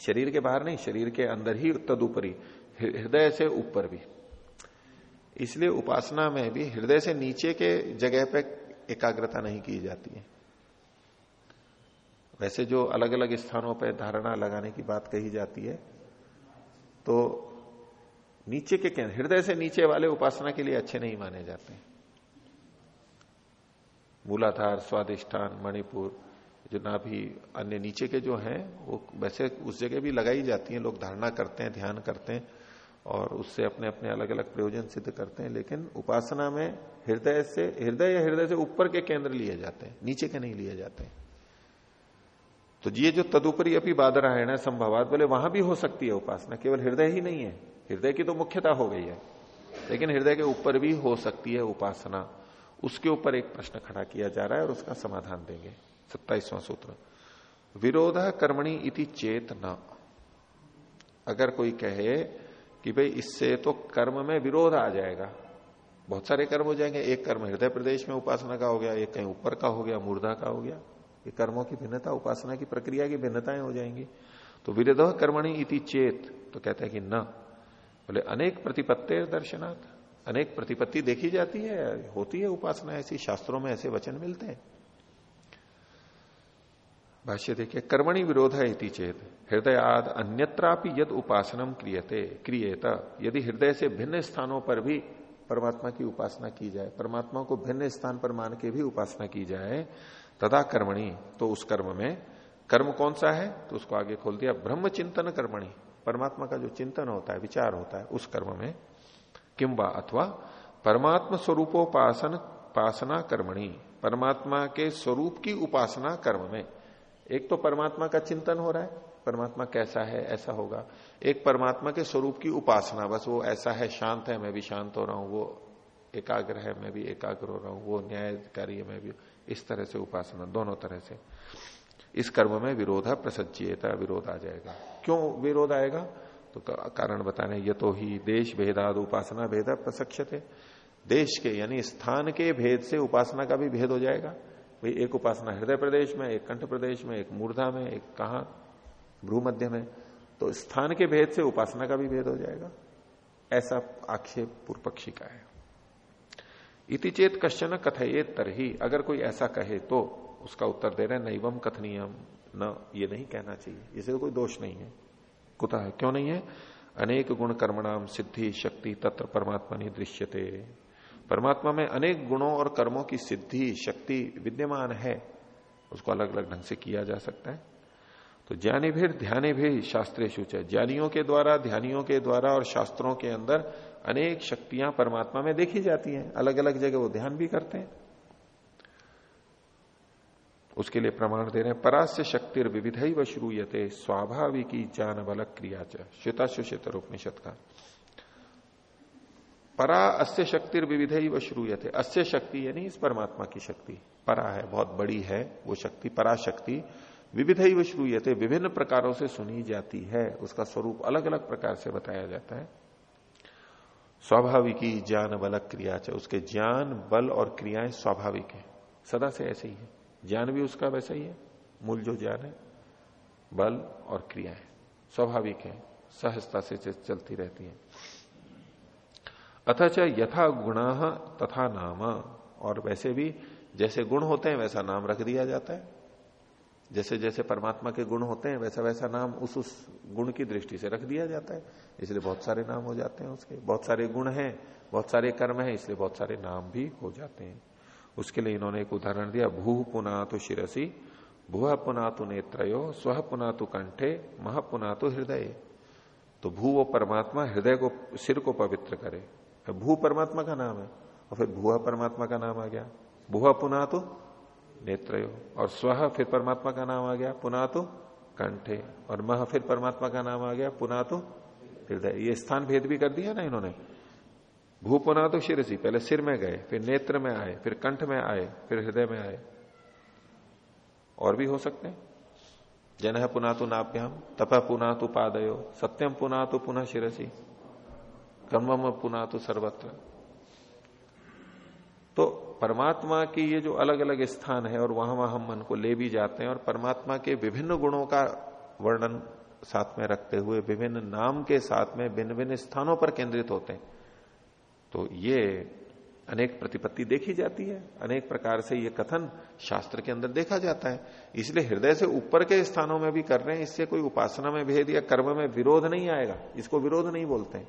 शरीर के बाहर नहीं, शरीर के अंदर ही तदुपरी, हृदय से ऊपर भी। इसलिए उपासना में भी हृदय से नीचे के जगह पे एकाग्रता नहीं की जाती है। वैसे जो अलग अलग स्थानों पर धारणा लगाने की बात कही जाती है तो नीचे के केंद्र, हृदय से नीचे वाले उपासना के लिए अच्छे नहीं माने जाते। मूलाधार स्वादिष्ठान मणिपुर, जो ना भी अन्य नीचे के जो हैं, वो वैसे उस जगह भी लगाई जाती हैं, लोग धारणा करते हैं, ध्यान करते हैं। और उससे अपने अपने अलग अलग प्रयोजन सिद्ध करते हैं, लेकिन उपासना में हृदय से, हृदय या हृदय से ऊपर के केंद्र लिए जाते हैं, नीचे के नहीं लिए जाते हैं। तो ये जो तदुपरी अपनी बादरायण है, संभवात बोले, वहाँ भी हो सकती है उपासना, केवल हृदय ही नहीं है। हृदय की तो मुख्यता हो गई है, लेकिन हृदय के ऊपर भी हो सकती है उपासना। उसके ऊपर एक प्रश्न खड़ा किया जा रहा है और उसका समाधान देंगे, सत्ताईसवां सूत्र। विरोध कर्मणि इति चेत न। अगर कोई कहे कि भाई इससे तो कर्म में विरोध आ जाएगा। बहुत सारे कर्म हो जाएँगे। एक कर्म हृदय प्रदेश में उपासना का हो गया, एक कहीं ऊपर का हो गया मूर्धा का हो गया। ये कर्मों की भिन्नता, उपासना की प्रक्रिया की भिन्नताएँ हो जाएँगी। तो विरोध कर्मणि इति चेत तो कहते हैं कि न। बोले, अनेक प्रतिपत्ति दर्शनाथ अनेक प्रतिपत्ति देखी जाती है, होती है उपासना ऐसी, शास्त्रों में ऐसे वचन मिलते हैं। भाष्य देखिए, कर्मणि विरोध है इति चेत। हृदय आद अन्यत्रापि यद उपासनम क्रियते क्रिएत यदि हृदय से भिन्न स्थानों पर भी परमात्मा की उपासना की जाए, परमात्मा को भिन्न स्थान पर मान के भी उपासना की जाए तथा कर्मणि तो उस कर्म में कर्म कौन सा है? तो उसको आगे खोल दिया ब्रह्म चिंतन कर्मणि। परमात्मा का जो चिंतन होता है, विचार होता है, उस कर्म में किंबा अथवा परमात्मा स्वरूपोपासन उपासना कर्मणि। परमात्मा के स्वरूप की उपासना कर्म में। एक तो परमात्मा का चिंतन हो रहा है, परमात्मा कैसा है, ऐसा होगा। एक परमात्मा के स्वरूप की उपासना, बस वो ऐसा है, शांत है, मैं भी शांत हो रहा हूँ, वो एकाग्र है, मैं भी एकाग्र हो रहा हूँ, वो न्यायकारी मैं भी, इस तरह से उपासना, दोनों तरह से। इस कर्म में विरोध प्रसज्जीयता विरोध आ जाएगा। क्यों विरोध आएगा? तो कारण बताने, ये तो ही देश भेदाद उपासना भेद प्रसक्षते देश के, यानी स्थान के भेद से उपासना का भी भेद हो जाएगा। भाई, एक उपासना हृदय प्रदेश में, एक कंठ प्रदेश में, एक मूर्धा में, एक कहा भ्रू मध्य में तो स्थान के भेद से उपासना का भी भेद हो जाएगा। ऐसा आक्षेप पूर्व पक्षी का है। इति चेत कश्चन कथये तरही। अगर कोई ऐसा कहे तो उसका उत्तर दे रहे नैवम कथनीयम न, ये नहीं कहना चाहिए। इसे तो कोई दोष नहीं है। कुतः क्यों नहीं है? अनेक गुण कर्मणाम सिद्धि शक्ति तत्र परमात्मा नहीं दृश्यते परमात्मा में अनेक गुणों और कर्मों की सिद्धि, शक्ति विद्यमान है, उसको अलग अलग ढंग से किया जा सकता है। तो ज्ञानी भी, ध्यानी भी शास्त्रीय सूच है ज्ञानियों के द्वारा, ध्यानियों के द्वारा और शास्त्रों के अंदर अनेक शक्तियाँ परमात्मा में देखी जाती हैं। अलग अलग जगह वो ध्यान भी करते हैं। उसके लिए प्रमाण दे रहे हैं, परास्य शक्ति विविध ही व श्रूयते, स्वाभाविकी जान बल क्रिया श्वेताशुषेतर उपनिषद का परा अस्य शक्ति विविध ही व श्रूयते। अस्य शक्ति यानी इस परमात्मा की शक्ति। परा है, बहुत बड़ी है वो शक्ति पराशक्ति विविध ही व श्रूयते, विभिन्न प्रकारों से सुनी जाती है। उसका स्वरूप अलग अलग प्रकार से बताया जाता है। स्वाभाविकी ज्ञान बल क्रिया उसके ज्ञान बल और क्रियाएँ स्वाभाविक है। सदा से ऐसे ही है। ज्ञान भी उसका वैसा ही है। मूल जो ज्ञान है, बल और क्रियाएँ स्वाभाविक है, सहजता से चलती रहती है। अथच यथा गुण तथा नाम। और वैसे भी जैसे गुण होते हैं, वैसा नाम रख दिया जाता है। जैसे जैसे परमात्मा के गुण होते हैं, वैसा वैसा नाम उस उस गुण की दृष्टि से रख दिया जाता है। इसलिए बहुत सारे नाम हो जाते हैं उसके। बहुत सारे गुण हैं, बहुत सारे कर्म हैं, इसलिए बहुत सारे नाम भी हो जाते हैं। उसके लिए इन्होंने एक उदाहरण दिया, भू पुनातु शिरसी भूह पुनातु नेत्रो स्व पुनातु कंठे मह पुनातु हृदय। तो भू वो परमात्मा हृदय को, सिर को पवित्र करे। भू परमात्मा का नाम है। और फिर भूआ परमात्मा का नाम आ गया। भूआ पुनातु नेत्रयो। और स्व फिर परमात्मा का नाम आ गया। पुनातु कंठे। और मह फिर परमात्मा का नाम आ गया। पुनातु हृदय। ये स्थान भेद भी कर दिया ना इन्होंने। भूपुना तो शिरसी पहले सिर में गए, फिर नेत्र में आए, फिर कंठ में आए, फिर हृदय में आए। और भी हो सकते हैं। जन है पुना तो नाभ्याम तप पुना तो पादयो, सत्यम पुना तो पुनः शिरसी कर्मम पुना तो सर्वत्र। तो परमात्मा की ये जो अलग अलग स्थान है और वहाँ वहाँ हम मन को ले भी जाते हैं और परमात्मा के विभिन्न गुणों का वर्णन साथ में रखते हुए, विभिन्न नाम के साथ में भिन्न भिन्न स्थानों पर केंद्रित होते हैं। तो ये अनेक प्रतिपत्ति देखी जाती है। अनेक प्रकार से ये कथन शास्त्र के अंदर देखा जाता है। इसलिए हृदय से ऊपर के स्थानों में भी कर रहे हैं। इससे कोई उपासना में भेद या कर्म में विरोध नहीं आएगा। इसको विरोध नहीं बोलते हैं।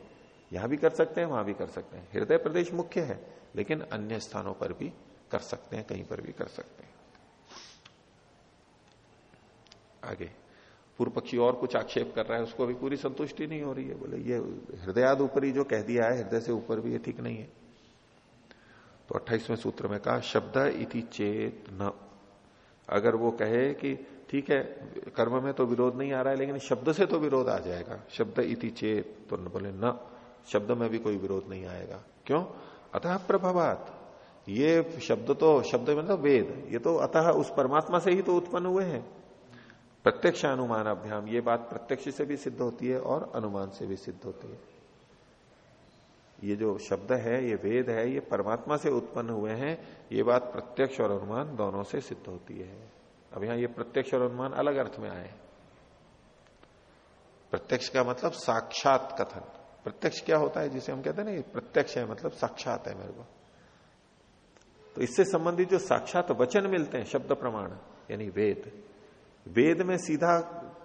यहाँ भी कर सकते हैं, वहाँ भी कर सकते हैं। हृदय प्रदेश मुख्य है, लेकिन अन्य स्थानों पर भी कर सकते हैं, कहीं पर भी कर सकते हैं। आगे, पूर्व पक्षी और कुछ आक्षेप कर रहा है, उसको अभी पूरी संतुष्टि नहीं हो रही है, बोले, ये हृदयाद ऊपरी जो कह दिया है, हृदय से ऊपर भी ये ठीक नहीं है। तो अट्ठाईसवें सूत्र में कहा, शब्द इति चेत न। अगर वो कहे कि ठीक है, कर्म में तो विरोध नहीं आ रहा है, लेकिन शब्द से तो विरोध आ जाएगा। शब्द इति चेत तो बोले, न। शब्द में भी कोई विरोध नहीं आएगा। क्यों? अतः प्रभावात। ये शब्द तो शब्द मतलब वेद। ये तो अतः उस परमात्मा से ही तो उत्पन्न हुए हैं। प्रत्यक्ष अनुमान अभ्याम, ये बात प्रत्यक्ष से भी सिद्ध होती है और अनुमान से भी सिद्ध होती है। ये जो शब्द है, ये वेद है, ये परमात्मा से उत्पन्न हुए हैं, ये बात प्रत्यक्ष और अनुमान दोनों से सिद्ध होती है। अब यहाँ ये प्रत्यक्ष और अनुमान अलग अर्थ में आए प्रत्यक्ष का मतलब साक्षात कथन। प्रत्यक्ष क्या होता है जिसे हम कहते हैं ना प्रत्यक्ष है मतलब साक्षात है मेरे को। तो इससे संबंधित जो साक्षात वचन मिलते हैं, शब्द प्रमाण, यानी वेद वेद में सीधा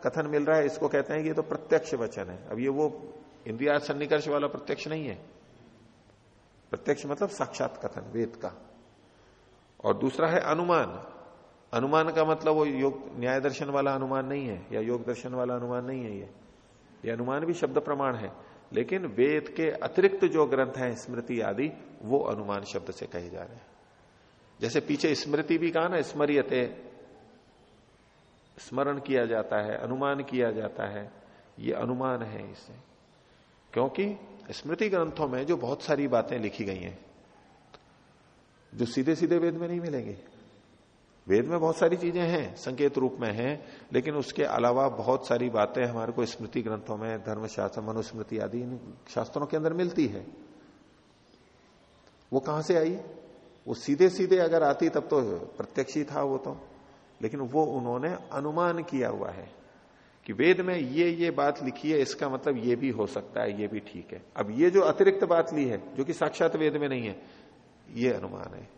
कथन मिल रहा है, इसको कहते हैं कि ये तो प्रत्यक्ष वचन है। अब ये वो इंद्रिया सन्निकर्ष वाला प्रत्यक्ष नहीं है। प्रत्यक्ष मतलब साक्षात कथन, वेद का। और दूसरा है अनुमान। अनुमान का मतलब वो योग, न्याय दर्शन वाला अनुमान नहीं है, या योग दर्शन वाला अनुमान नहीं है ये। ये अनुमान भी शब्द प्रमाण है। लेकिन वेद के अतिरिक्त जो ग्रंथ हैं, स्मृति आदि, वो अनुमान शब्द से कहे जा रहे हैं। जैसे पीछे स्मृति भी कहा ना, स्मरियते। स्मरण किया जाता है, अनुमान किया जाता है। ये अनुमान है इसे क्योंकि स्मृति ग्रंथों में जो बहुत सारी बातें लिखी गई हैं, जो सीधे सीधे वेद में नहीं मिलेंगे। वेद में बहुत सारी चीज़ें हैं, संकेत रूप में हैं, लेकिन उसके अलावा बहुत सारी बातें हमारे को स्मृति ग्रंथों में, धर्मशास्त्र, मनुस्मृति आदि इन शास्त्रों के अंदर मिलती है। वो कहाँ से आई? वो सीधे सीधे अगर आती तब तो प्रत्यक्ष ही था वो तो। लेकिन वो उन्होंने अनुमान किया हुआ है कि वेद में ये ये बात लिखी है, इसका मतलब ये भी हो सकता है, ये भी ठीक है। अब ये जो अतिरिक्त बात ली है, जो कि साक्षात वेद में नहीं है, ये अनुमान है।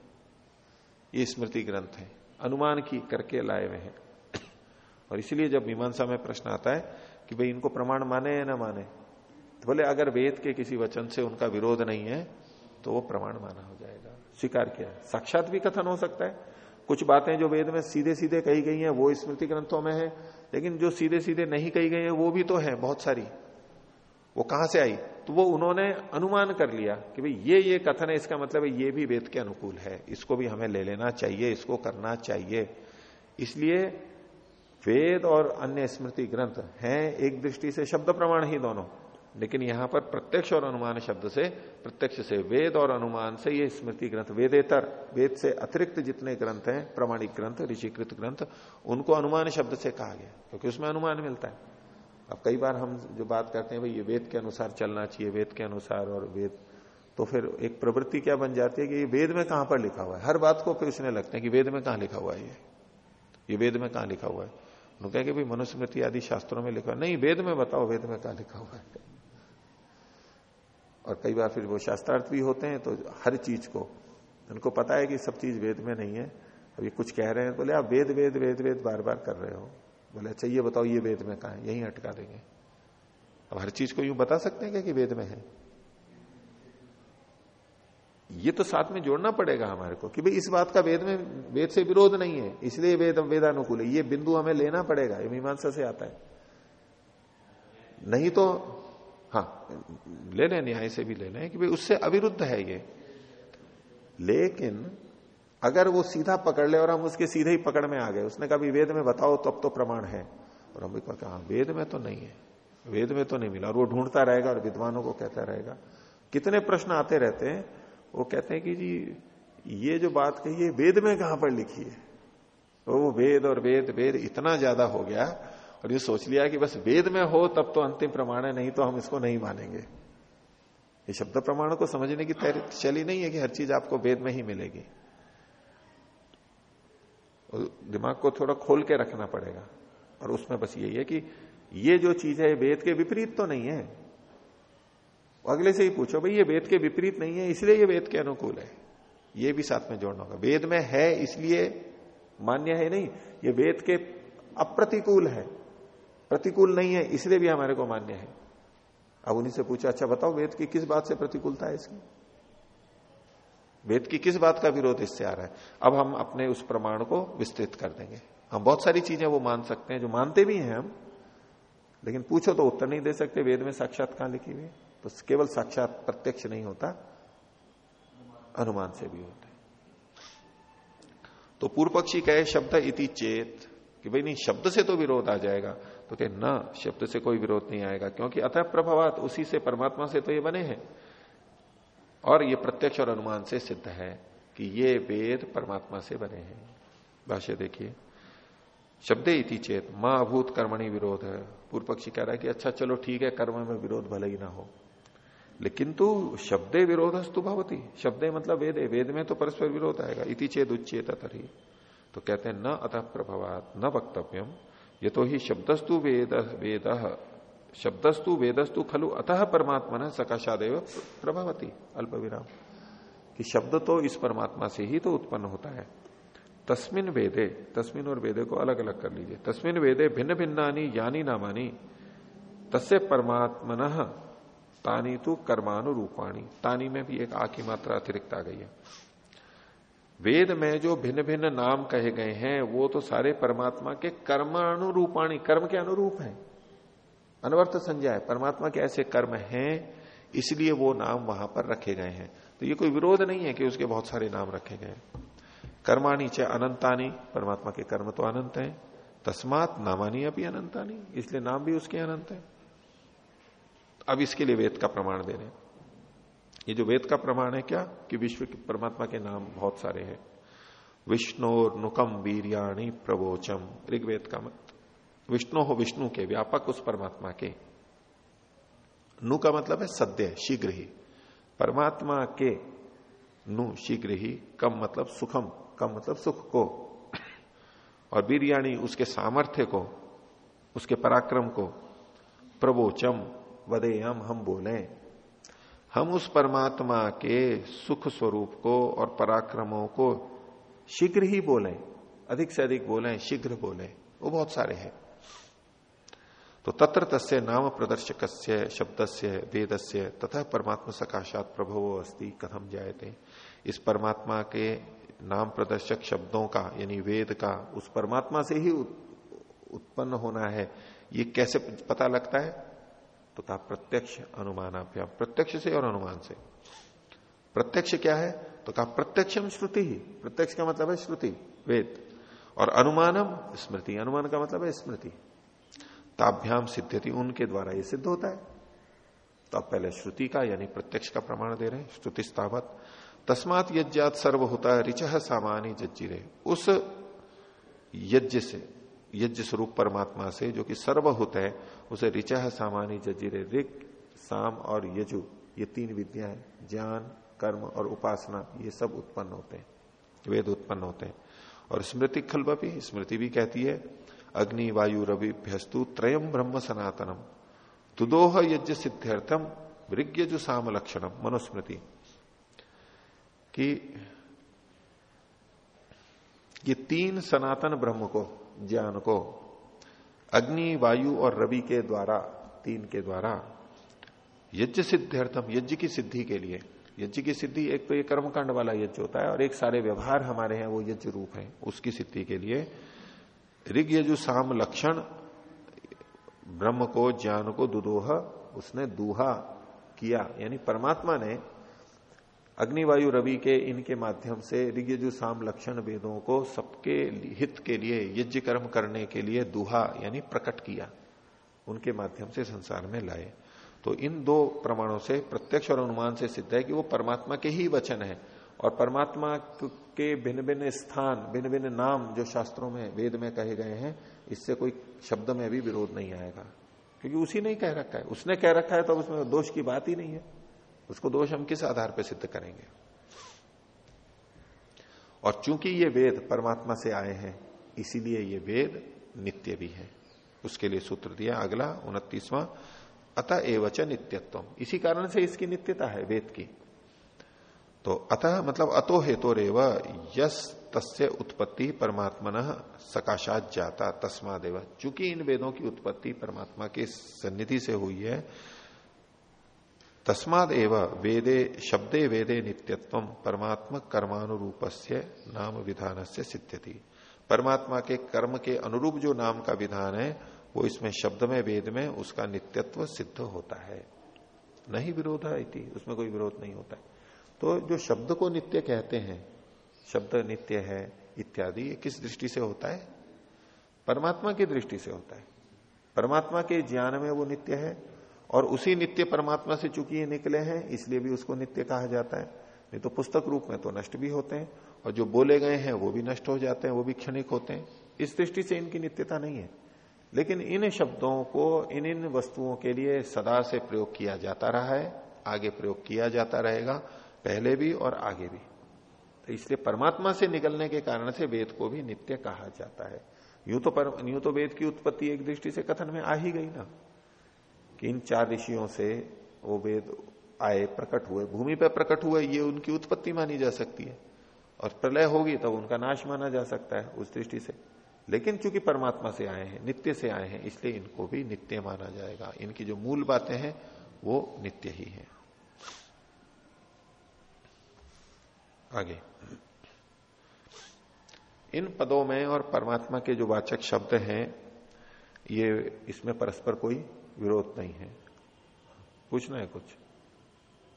ये स्मृति ग्रंथ है। अनुमान की करके लाए हुए हैं। और इसलिए जब मीमांसा में प्रश्न आता है कि भाई इनको प्रमाण माने या ना माने तो बोले, अगर वेद के किसी वचन से उनका विरोध नहीं है तो वो प्रमाण माना हो जाएगा। स्वीकार किया साक्षात भी कथन हो सकता है। कुछ बातें जो वेद में सीधे सीधे कही गई हैं, वो स्मृति ग्रंथों में है, लेकिन जो सीधे सीधे नहीं कही गई है, वो भी तो है, बहुत सारी। वो कहाँ से आई? तो वो उन्होंने अनुमान कर लिया कि भाई, ये ये कथन है, इसका मतलब है ये भी वेद के अनुकूल है। इसको भी हमें ले लेना चाहिए, इसको करना चाहिए। इसलिए वेद और अन्य स्मृति ग्रंथ हैं, एक दृष्टि से शब्द प्रमाण ही दोनों। लेकिन यहाँ पर प्रत्यक्ष और अनुमान शब्द से, प्रत्यक्ष से वेद और अनुमान से ये स्मृति ग्रंथ, वेदेतर, वेद से अतिरिक्त जितने ग्रंथ हैं, प्रमाणिक ग्रंथ, ऋषिकृत ग्रंथ, उनको अनुमान शब्द से कहा गया, क्योंकि उसमें अनुमान मिलता है। अब कई बार हम जो बात करते हैं, भाई, ये वेद के अनुसार चलना चाहिए, वेद के अनुसार और वेद। तो फिर एक प्रवृत्ति क्या बन जाती है कि ये वेद में कहाँ पर लिखा हुआ है? हर बात को पूछने लगते हैं कि वेद में कहाँ लिखा हुआ है ये? ये वेद में कहाँ लिखा हुआ है? उन्होंने कहा कि भाई, मनुस्मृति आदि शास्त्रों में लिखा नहीं, वेद में बताओ, वेद में कहा लिखा हुआ है? और कई बार फिर वो शास्त्रार्थ भी होते हैं तो हर चीज़ को, उनको पता है कि सब चीज़ वेद में नहीं है। अभी कुछ कह रहे हैं, बोले, आप वेद वेद वेद वेद बार बार कर रहे हो। बोले अच्छा ये बताओ, ये वेद में कहा है? यही अटका देंगे। अब हर चीज़ को यूँ बता सकते हैं क्या कि वेद में है? ये तो साथ में जोड़ना पड़ेगा हमारे को कि भाई, इस बात का वेद में, वेद से विरोध नहीं है, इसलिए वेद, वेदानुकूल है। ये बिंदु हमें लेना पड़ेगा, ये मीमांसा से आता है। नहीं तो हाँ ले लें न्याय से भी ले लें कि भाई, उससे अविरुद्ध है ये। लेकिन अगर वो सीधा पकड़ ले और हम उसके सीधे ही पकड़ में आ गए उसने कहा वेद में बताओ तब तो प्रमाण है। और हम भी कहा हाँ, वेद में तो नहीं है वेद में तो नहीं मिला। और वो ढूंढता रहेगा और विद्वानों को कहता रहेगा। कितने प्रश्न आते रहते हैं वो कहते हैं कि जी ये जो बात कही है वेद में कहाँ पर लिखी है? वो वेद और वेद वेद इतना ज़्यादा हो गया और ये सोच लिया कि बस वेद में हो तब तो अंतिम प्रमाण है नहीं तो हम इसको नहीं मानेंगे। ये शब्द प्रमाण को समझने की चली नहीं है कि हर चीज़ आपको वेद में ही मिलेगी। दिमाग को थोड़ा खोल के रखना पड़ेगा। और उसमें बस यही है कि ये जो चीज़ है वेद के विपरीत तो नहीं है। अगले से ही पूछो, भाई, ये वेद के विपरीत नहीं है, इसलिए ये वेद के अनुकूल है? ये भी साथ में जोड़ना होगा। वेद में है, इसलिए मान्य है नहीं। ये वेद के अप्रतिकूल है। प्रतिकूल नहीं है, इसलिए भी हमारे को मान्य है। अब उन्हीं से पूछा अच्छा बताओ वेद की किस बात से प्रतिकूलता है इसकी? वेद की किस बात का विरोध इससे आ रहा है? अब हम अपने उस प्रमाण को विस्तृत कर देंगे। हम बहुत सारी चीज़ें वो मान सकते हैं, जो मानते भी हैं हम, लेकिन पूछो तो उत्तर नहीं दे सकते। वेद में साक्षात कहाँ लिखी हुई तो केवल साक्षात प्रत्यक्ष नहीं होता, अनुमान से भी होता है। तो पूर्व पक्षी कहे, शब्द इति चेत, कि भाई नहीं, शब्द से तो विरोध आ जाएगा। तो कहे, न, शब्द से कोई विरोध नहीं आएगा, क्योंकि अतः प्रभावात उसी से, परमात्मा से तो ये बने हैं। और ये प्रत्यक्ष और अनुमान से सिद्ध है कि ये वेद परमात्मा से बने हैं। भाष्य देखिए। शब्दे इति चेत, माँ अभूत कर्मणि विरोध। है पूर्व पक्षी कह रहा है कि अच्छा चलो ठीक है, कर्म में विरोध भले ही ना हो। लेकिन तो शब्दे विरोधस्तु भवती। शब्दे मतलब वेद। वेद में तो परस्पर विरोध आएगा। इति चेत उच्चेत तरी तो कहते हैं न अतः प्रभावात, न वक्तव्यम। ये तो ही शब्दस्तु वेद वेद। शब्दस्तु, वेदस्तु खलु, अतः परमात्मा न सकाशादेव प्रभावती अल्प विराम कि शब्द तो इस परमात्मा से ही तो उत्पन्न होता है। तस्मिन वेदे, तस्मिन और वेदे को अलग अलग कर लीजिए। तस्मिन वेदे भिन्न भिन्नानी यानी नामानी, तस्य परमात्मन तानी तो कर्मानुरूपाणी। तानी में भी एक आ मात्रा अतिरिक्त आ गई है। वेद में जो भिन्न भिन्न नाम कहे गए हैं, वो तो सारे परमात्मा के कर्मानुरूपाणी, कर्म के अनुरूप है। अनवर्थ संज्ञा है, परमात्मा के ऐसे कर्म हैं, इसलिए वो नाम वहाँ पर रखे गए हैं। तो ये कोई विरोध नहीं है कि उसके बहुत सारे नाम रखे गए कर्माणी चाहे अनंतानी, परमात्मा के कर्म तो अनंत है, तस्मात नामानी अभी अनंतानी, इसलिए नाम भी उसके अनंत है। अब इसके लिए वेद का प्रमाण दे रहे ये जो वेद का प्रमाण है क्या? कि विश्व के, परमात्मा के नाम बहुत सारे हैं। विष्णु नुकम वीरियाणी प्रवोचम, ऋग्वेद का विष्णु हो विष्णु के, व्यापक उस परमात्मा के। नु का मतलब है सद्य, शीघ्र ही। परमात्मा के नु, शीघ्र ही, कम मतलब सुखम, कम मतलब सुख को। और वीरियाणी उसके सामर्थ्य को, उसके पराक्रम को, प्रवोचम, वदेयम हम बोले। हम उस परमात्मा के सुख स्वरूप को और पराक्रमों को शीघ्र ही बोले, अधिक से अधिक बोले, शीघ्र बोले। वो बहुत सारे हैं। तो तत्र तस्य नाम प्रदर्शक शब्द से वेद से तथा परमात्मा सकाशात प्रभव अस्ति कथम जायते। इस परमात्मा के नाम प्रदर्शक शब्दों का, यानी वेद का, उस परमात्मा से ही उत्पन्न होना है, ये कैसे पता लगता है? तो कहा प्रत्यक्ष अनुमानाभ्याम, प्रत्यक्ष से और अनुमान से। प्रत्यक्ष क्या है? तो कहा प्रत्यक्षम श्रुति ही। प्रत्यक्ष का मतलब है श्रुति, वेद। और अनुमानम, स्मृति। अनुमान का मतलब है स्मृति। ताभ्याम सिद्धति उनके द्वारा ये सिद्ध होता है। तो अब पहले श्रुति का, यानी प्रत्यक्ष का प्रमाण दे रहे हैं श्रुति स्थावत तस्मात यज्ञात सर्व होता है ऋच सामानी जज्जिरे। उस यज्ञ से, यज्ञ स्वरूप परमात्मा से, जो कि सर्वहुत है, उसे ऋचा सामानी जजीरे ऋग, साम और यजु, ये तीन विद्या ज्ञान, कर्म और उपासना, ये सब उत्पन्न होते हैं। वेद उत्पन्न होते हैं। और स्मृति खलबी स्मृति भी कहती है अग्नि वायु रवि भ्यस्तु त्रयम ब्रह्म सनातनम। तुदोह यज्ञ सिद्ध्यर्थम वृज्ञ साम लक्षणम मनुस्मृति। कि ये तीन सनातन ब्रह्म को, ज्ञान को, अग्नि, वायु और रवि के द्वारा, तीन के द्वारा, यज्ञ सिद्ध्यर्थम यज्ञ की सिद्धि के लिए। यज्ञ की सिद्धि, एक तो ये कर्मकांड वाला यज्ञ होता है और एक सारे व्यवहार हमारे हैं, वो यज्ञ रूप है, उसकी सिद्धि के लिए ऋग यजु साम लक्षण, ब्रह्म को, ज्ञान को, दुदोह, उसने दूहा किया। यानी परमात्मा ने अग्निवायु रवि के इनके माध्यम से ऋग्यजु साम लक्षण वेदों को सबके हित के लिए, यज्ञ कर्म करने के लिए दुहा, यानी प्रकट किया। उनके माध्यम से संसार में लाए। तो इन दो प्रमाणों से प्रत्यक्ष और अनुमान से सिद्ध है कि वो परमात्मा के ही वचन है। और परमात्मा के भिन्न भिन्न स्थान, भिन्न भिन्न नाम जो शास्त्रों में, वेद में कहे गए हैं, इससे कोई शब्द में भी विरोध नहीं आएगा। क्योंकि उसी ने कह रखा है। उसने कह रखा है तो उसमें दोष की बात ही नहीं है। उसको दोष हम किस आधार पर सिद्ध करेंगे? और चूँकि ये वेद परमात्मा से आए हैं, इसीलिए ये वेद नित्य भी है। उसके लिए सूत्र दिया, अगला, उनतीसवां, अतः एवच नित्यत्व इसी कारण से इसकी नित्यता है, वेद की। तो अतः मतलब अतो हेतो रेव यस तस्य उत्पत्ति परमात्मन सकाशात जाता तस्मादेव। चूँकि इन वेदों की उत्पत्ति परमात्मा के सन्निधि से हुई है तस्माद वेदे, शब्दे वेदे नित्यत्व परमात्मा कर्मानुरूप से नाम विधान से सिद्ध थी परमात्मा के कर्म के अनुरूप जो नाम का विधान है, वो इसमें शब्द में, वेद में उसका नित्यत्व सिद्ध होता है। नहीं विरोध है उसमें कोई विरोध नहीं होता है। तो जो शब्द को नित्य कहते हैं, शब्द नित्य है, इत्यादि, ये किस दृष्टि से होता है? परमात्मा की दृष्टि से होता है। परमात्मा के ज्ञान में वो नित्य है और उसी नित्य परमात्मा से चूँकि ये निकले हैं, इसलिए भी उसको नित्य कहा जाता है। नहीं तो पुस्तक रूप में तो नष्ट भी होते हैं और जो बोले गए हैं, वो भी नष्ट हो जाते हैं, वो भी क्षणिक होते हैं। इस दृष्टि से इनकी नित्यता नहीं है। लेकिन इन शब्दों को, इन इन वस्तुओं के लिए सदा से प्रयोग किया जाता रहा है, आगे प्रयोग किया जाता रहेगा। पहले भी और आगे भी। तो इसलिए परमात्मा से निकलने के कारण से वेद को भी नित्य कहा जाता है। यूँ तो पर, यूँ तो वेद की उत्पत्ति एक दृष्टि से कथन में आ ही गई ना। कि इन चार ऋषियों से वो वेद आए, प्रकट हुए, भूमि पर प्रकट हुए, ये उनकी उत्पत्ति मानी जा सकती है। और प्रलय होगी तब उनका नाश माना जा सकता है उस दृष्टि से। लेकिन चूँकि परमात्मा से आए हैं, नित्य से आए हैं, इसलिए इनको भी नित्य माना जाएगा। इनकी जो मूल बातें हैं, वो नित्य ही है। आगे। इन पदों में और परमात्मा के जो वाचक शब्द हैं, ये इसमें परस्पर कोई विरोध नहीं है। पूछना है कुछ?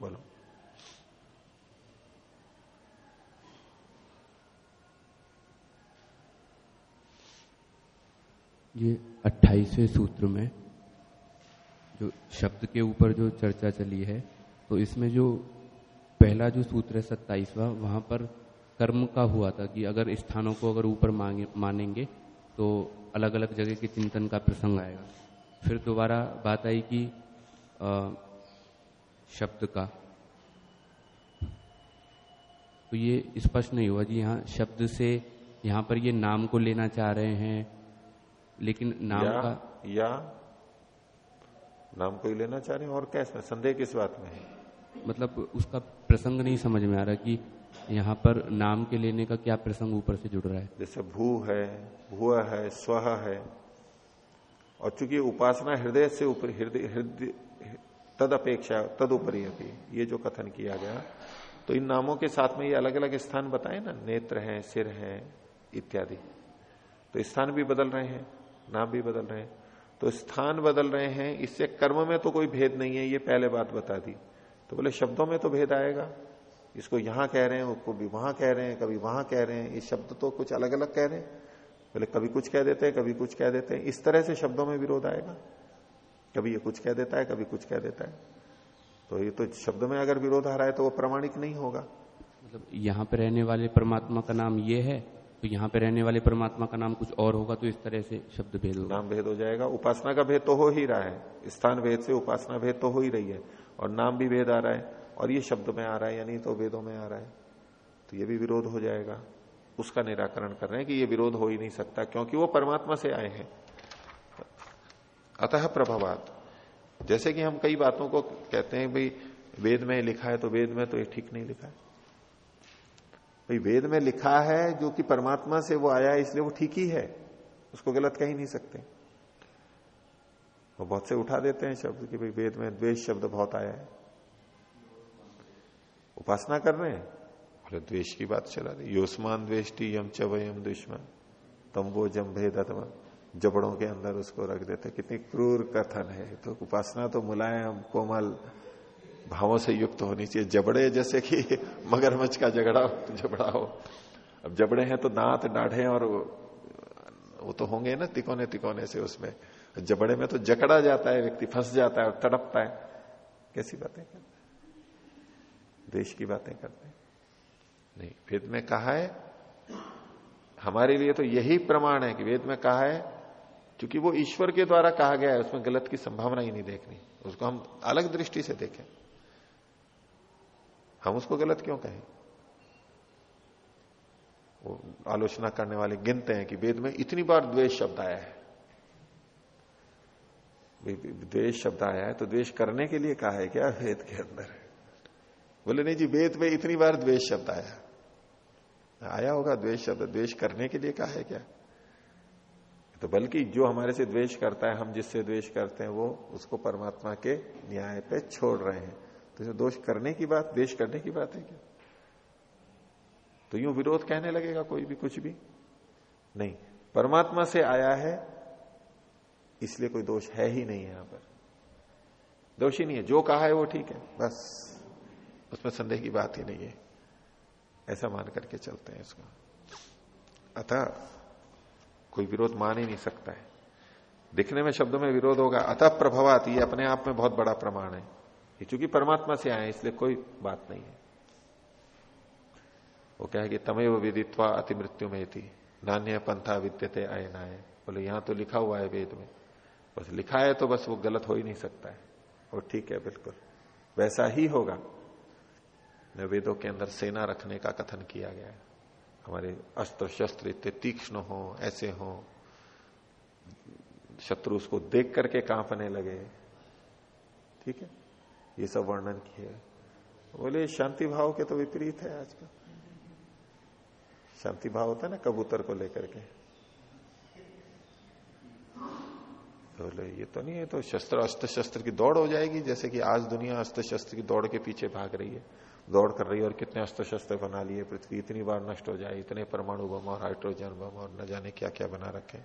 बोलो। ये अट्ठाईसवें सूत्र में जो शब्द के ऊपर जो चर्चा चली है तो इसमें जो पहला जो सूत्र है सत्ताईसवा वहाँ पर कर्म का हुआ था कि अगर स्थानों को अगर ऊपर मानेंगे तो अलग अलग जगह के चिंतन का प्रसंग आएगा। फिर दोबारा बात आई कि शब्द का। तो ये स्पष्ट नहीं हुआ जी यहाँ शब्द से यहाँ पर ये नाम को लेना चाह रहे हैं लेकिन नाम या, का या नाम को ही लेना चाह रहे हैं और कैसे? संदेह किस बात में है? मतलब उसका प्रसंग नहीं समझ में आ रहा कि यहाँ पर नाम के लेने का क्या प्रसंग ऊपर से जुड़ रहा है। जैसे भू है भू है, स्व है। और चूँकि उपासना हृदय से ऊपर, हृदय हृदय तद अपेक्षा तद ऊपरी अभी ये जो कथन किया गया तो इन नामों के साथ में ये अलग अलग स्थान बताए ना, नेत्र हैं, सिर हैं, इत्यादि। तो स्थान भी बदल रहे हैं, नाम भी बदल रहे हैं। तो स्थान बदल रहे हैं, इससे कर्म में तो कोई भेद नहीं है, ये पहले बात बता दी। तो बोले शब्दों में तो भेद आएगा। इसको यहाँ कह रहे हैं उसको भी वहाँ कह रहे हैं कभी वहाँ कह रहे हैं। ये शब्द तो कुछ अलग अलग कह रहे हैं। बोले कभी कुछ कह देते हैं कभी कुछ कह देते हैं। इस तरह से शब्दों में विरोध आएगा। कभी ये कुछ कह देता है कभी कुछ कह देता है। तो ये तो शब्द में अगर विरोध आ रहा है तो वो प्रमाणिक नहीं होगा। मतलब यहाँ पे रहने वाले परमात्मा का नाम ये है तो यहाँ पे रहने वाले परमात्मा का नाम कुछ और होगा तो इस तरह से शब्द भेद होगा। नाम भेद हो जाएगा। उपासना का भेद तो हो ही रहा है। स्थान भेद से उपासना भेद तो हो ही रही है। और नाम भी वेद आ रहा है, और ये शब्द में आ रहा है, यानी तो वेदों में आ रहा है तो ये भी विरोध हो जाएगा। उसका निराकरण कर रहे हैं कि ये विरोध हो ही नहीं सकता, क्योंकि वो परमात्मा से आए हैं। अतः प्रभावात। जैसे कि हम कई बातों को कहते हैं, भाई, वेद में लिखा है तो वेद में तो ये ठीक नहीं लिखा है। भाई, वेद में लिखा है जो कि परमात्मा से वो आया है इसलिए वो ठीक ही है। उसको गलत कह ही नहीं सकते। वो बहुत से उठा देते हैं शब्द कि भाई वेद में द्वेष शब्द बहुत आया है। उपासना कर रहे हैं? बोले द्वेष की बात चला रही। योस्मान द्वेष्टि यम चवयम दुश्मन तम वो जम भेद जबड़ों के अंदर उसको रख देते कितनी क्रूर कथन है। तो उपासना तो मुलायम, कोमल, भावों से युक्त होनी चाहिए। जबड़े जैसे कि (laughs) मगरमच्छ का झगड़ा जबड़ा हो। अब जबड़े हैं तो दांत, डाढ़े और वो तो होंगे ना तिकोने तिकोने से उसमें। जबड़े में तो जकड़ा जाता है, व्यक्ति फंस जाता है और तड़पता है। कैसी बातें करते देश की बातें करते हैं। नहीं, वेद में कहा है, हमारे लिए तो यही प्रमाण है कि वेद में कहा है, क्योंकि वो ईश्वर के द्वारा कहा गया है, उसमें गलत की संभावना ही नहीं देखनी। उसको हम अलग दृष्टि से देखें। हम उसको गलत क्यों कहें? वो आलोचना करने वाले गिनते हैं कि वेद में इतनी बार द्वेष शब्द आया है। द्वेष शब्द आया है तो द्वेष करने के लिए कहा है क्या वेद के अंदर? बोले, नहीं जी, वेद में इतनी बार द्वेष शब्द आया। आया होगा द्वेष शब्द, द्वेष करने के लिए कहा है क्या? तो बल्कि जो हमारे से द्वेष करता है, हम जिससे द्वेष करते हैं, वो उसको परमात्मा के न्याय पे छोड़ रहे हैं। तो दोष करने की बात, द्वेष करने की बात है क्या? तो यूँ विरोध कहने लगेगा कोई भी, कुछ भी? नहीं। परमात्मा से आया है इसलिए कोई दोष है ही नहीं यहाँ पर। दोष ही नहीं है। जो कहा है वो ठीक है। बस। उसमें संदेह की बात ही नहीं है। ऐसा मान करके चलते हैं इसको। अतः कोई विरोध मान ही नहीं सकता है। दिखने में शब्दों में विरोध होगा। अतः प्रभावात, ये अपने आप में बहुत बड़ा प्रमाण है। ये चूँकि परमात्मा से आए इसलिए कोई बात नहीं है। वो क्या है कि तमेव विदित्वा अति मृत्यु में थी नान्य पंथा विद्यते आय नाय बोले, यहाँ तो लिखा हुआ है वेद में। बस लिखा है तो बस वो गलत हो ही नहीं सकता है। वो ठीक है, बिल्कुल। वैसा ही होगा। वेदों के अंदर सेना रखने का कथन किया गया है। हमारे अस्त्र शस्त्र इतने तीक्ष्ण हो, ऐसे हो, शत्रु उसको देख करके कांपने लगे। ठीक है? ये सब वर्णन किए बोले, शांति भाव के तो विपरीत है आज का शांति भाव होता है ना कबूतर को लेकर के। बोले ये तो नहीं है तो शस्त्र अस्त्र शस्त्र की दौड़ हो जाएगी, जैसे कि आज दुनिया अस्त्र शस्त्र की दौड़ के पीछे भाग रही है। दौड़ कर रही है और कितने अस्त्र शस्त्र बना लिए, पृथ्वी इतनी बार नष्ट हो जाए, इतने परमाणु बम और हाइड्रोजन बम और न जाने क्या क्या बना रखे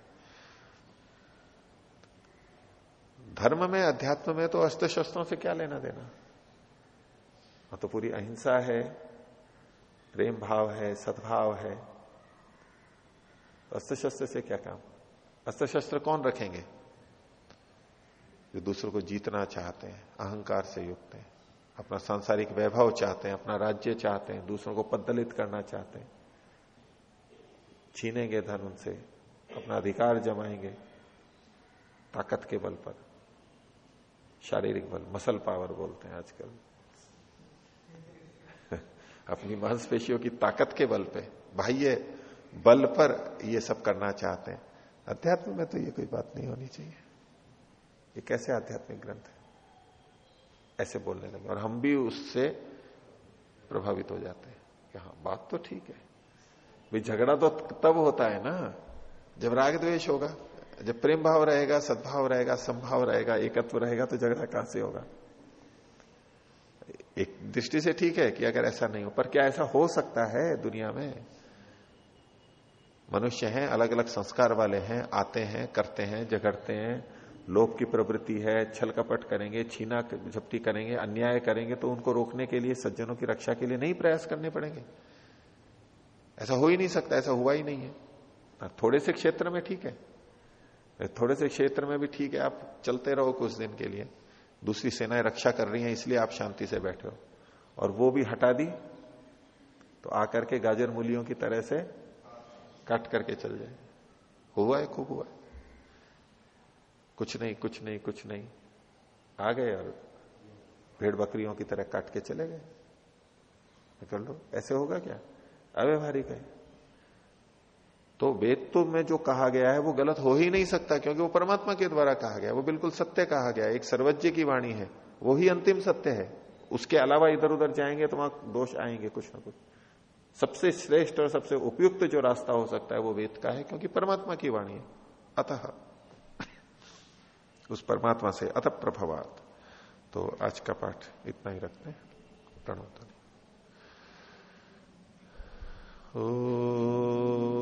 धर्म में, अध्यात्म में तो अस्त्र शस्त्रों से क्या लेना देना? हाँ तो पूरी अहिंसा है, प्रेम भाव है, सद्भाव है। अस्त्र शस्त्र से क्या काम? अस्त्र शस्त्र कौन रखेंगे? जो दूसरों को जीतना चाहते हैं, अहंकार से युक्त हैं, अपना सांसारिक वैभव चाहते हैं, अपना राज्य चाहते हैं, दूसरों को पदलित करना चाहते हैं, छीनेंगे धन उनसे, अपना अधिकार जमाएँगे ताकत के बल पर, शारीरिक बल मसल पावर बोलते हैं आजकल। (laughs) अपनी मांसपेशियों की ताकत के बल पे, बाह्य बल पर ये सब करना चाहते हैं। अध्यात्म में तो ये कोई बात नहीं होनी चाहिए। ये कैसे आध्यात्मिक ग्रंथ है? ऐसे बोलने लगे। और हम भी उससे प्रभावित हो जाते हैं कि हाँ बात तो ठीक है। भाई झगड़ा तो तब होता है ना। जब राग द्वेष होगा, जब प्रेम भाव रहेगा, सद्भाव रहेगा संभाव रहेगा, एकत्व रहेगा तो झगड़ा कहाँ से होगा? एक दृष्टि से ठीक है कि अगर ऐसा नहीं हो, पर क्या ऐसा हो सकता है दुनिया में? मनुष्य हैं अलग अलग संस्कार वाले हैं, आते हैं, करते हैं, झगड़ते हैं लोभ की प्रवृत्ति है छल कपट करेंगे छीना झपटी करेंगे अन्याय करेंगे तो उनको रोकने के लिए सज्जनों की रक्षा के लिए नहीं प्रयास करने पड़ेंगे। ऐसा हो ही नहीं सकता ऐसा हुआ ही नहीं है। हाँ, थोड़े से क्षेत्र में ठीक है। थोड़े से क्षेत्र में भी ठीक है आप चलते रहो कुछ दिन के लिए। दूसरी सेनाएँ रक्षा कर रही हैं इसलिए आप शांति से बैठे हो। और वो भी हटा दी तो आकर के गाजर मूलियों की तरह से काट करके चल जाए। हुआ है खूब हुआ है। कुछ नहीं कुछ नहीं कुछ नहीं। आ गए और भेड़ बकरियों की तरह काट के चले गए। कर लो ऐसे होगा क्या? अव्यवहारिक है तो वेद तो में जो कहा गया है, वो गलत हो ही नहीं सकता, क्योंकि वो परमात्मा के द्वारा कहा गया वो बिल्कुल सत्य कहा गया एक सर्वज्ञ की वाणी है। वो ही अंतिम सत्य है। उसके अलावा इधर उधर जाएँगे तो वहाँ दोष आएँगे कुछ ना कुछ। सबसे श्रेष्ठ और सबसे उपयुक्त जो रास्ता हो सकता है, वो वेद का है, क्योंकि परमात्मा की वाणी है। अतः उस परमात्मा से अत प्रभवात तो आज का पाठ इतना ही रखते हैं। प्रणोदन। ओ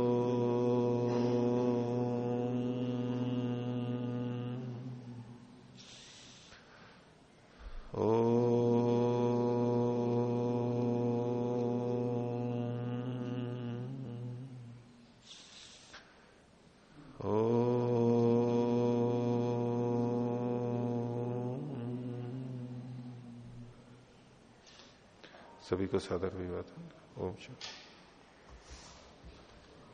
सभी को सादर विवाद ओम शांति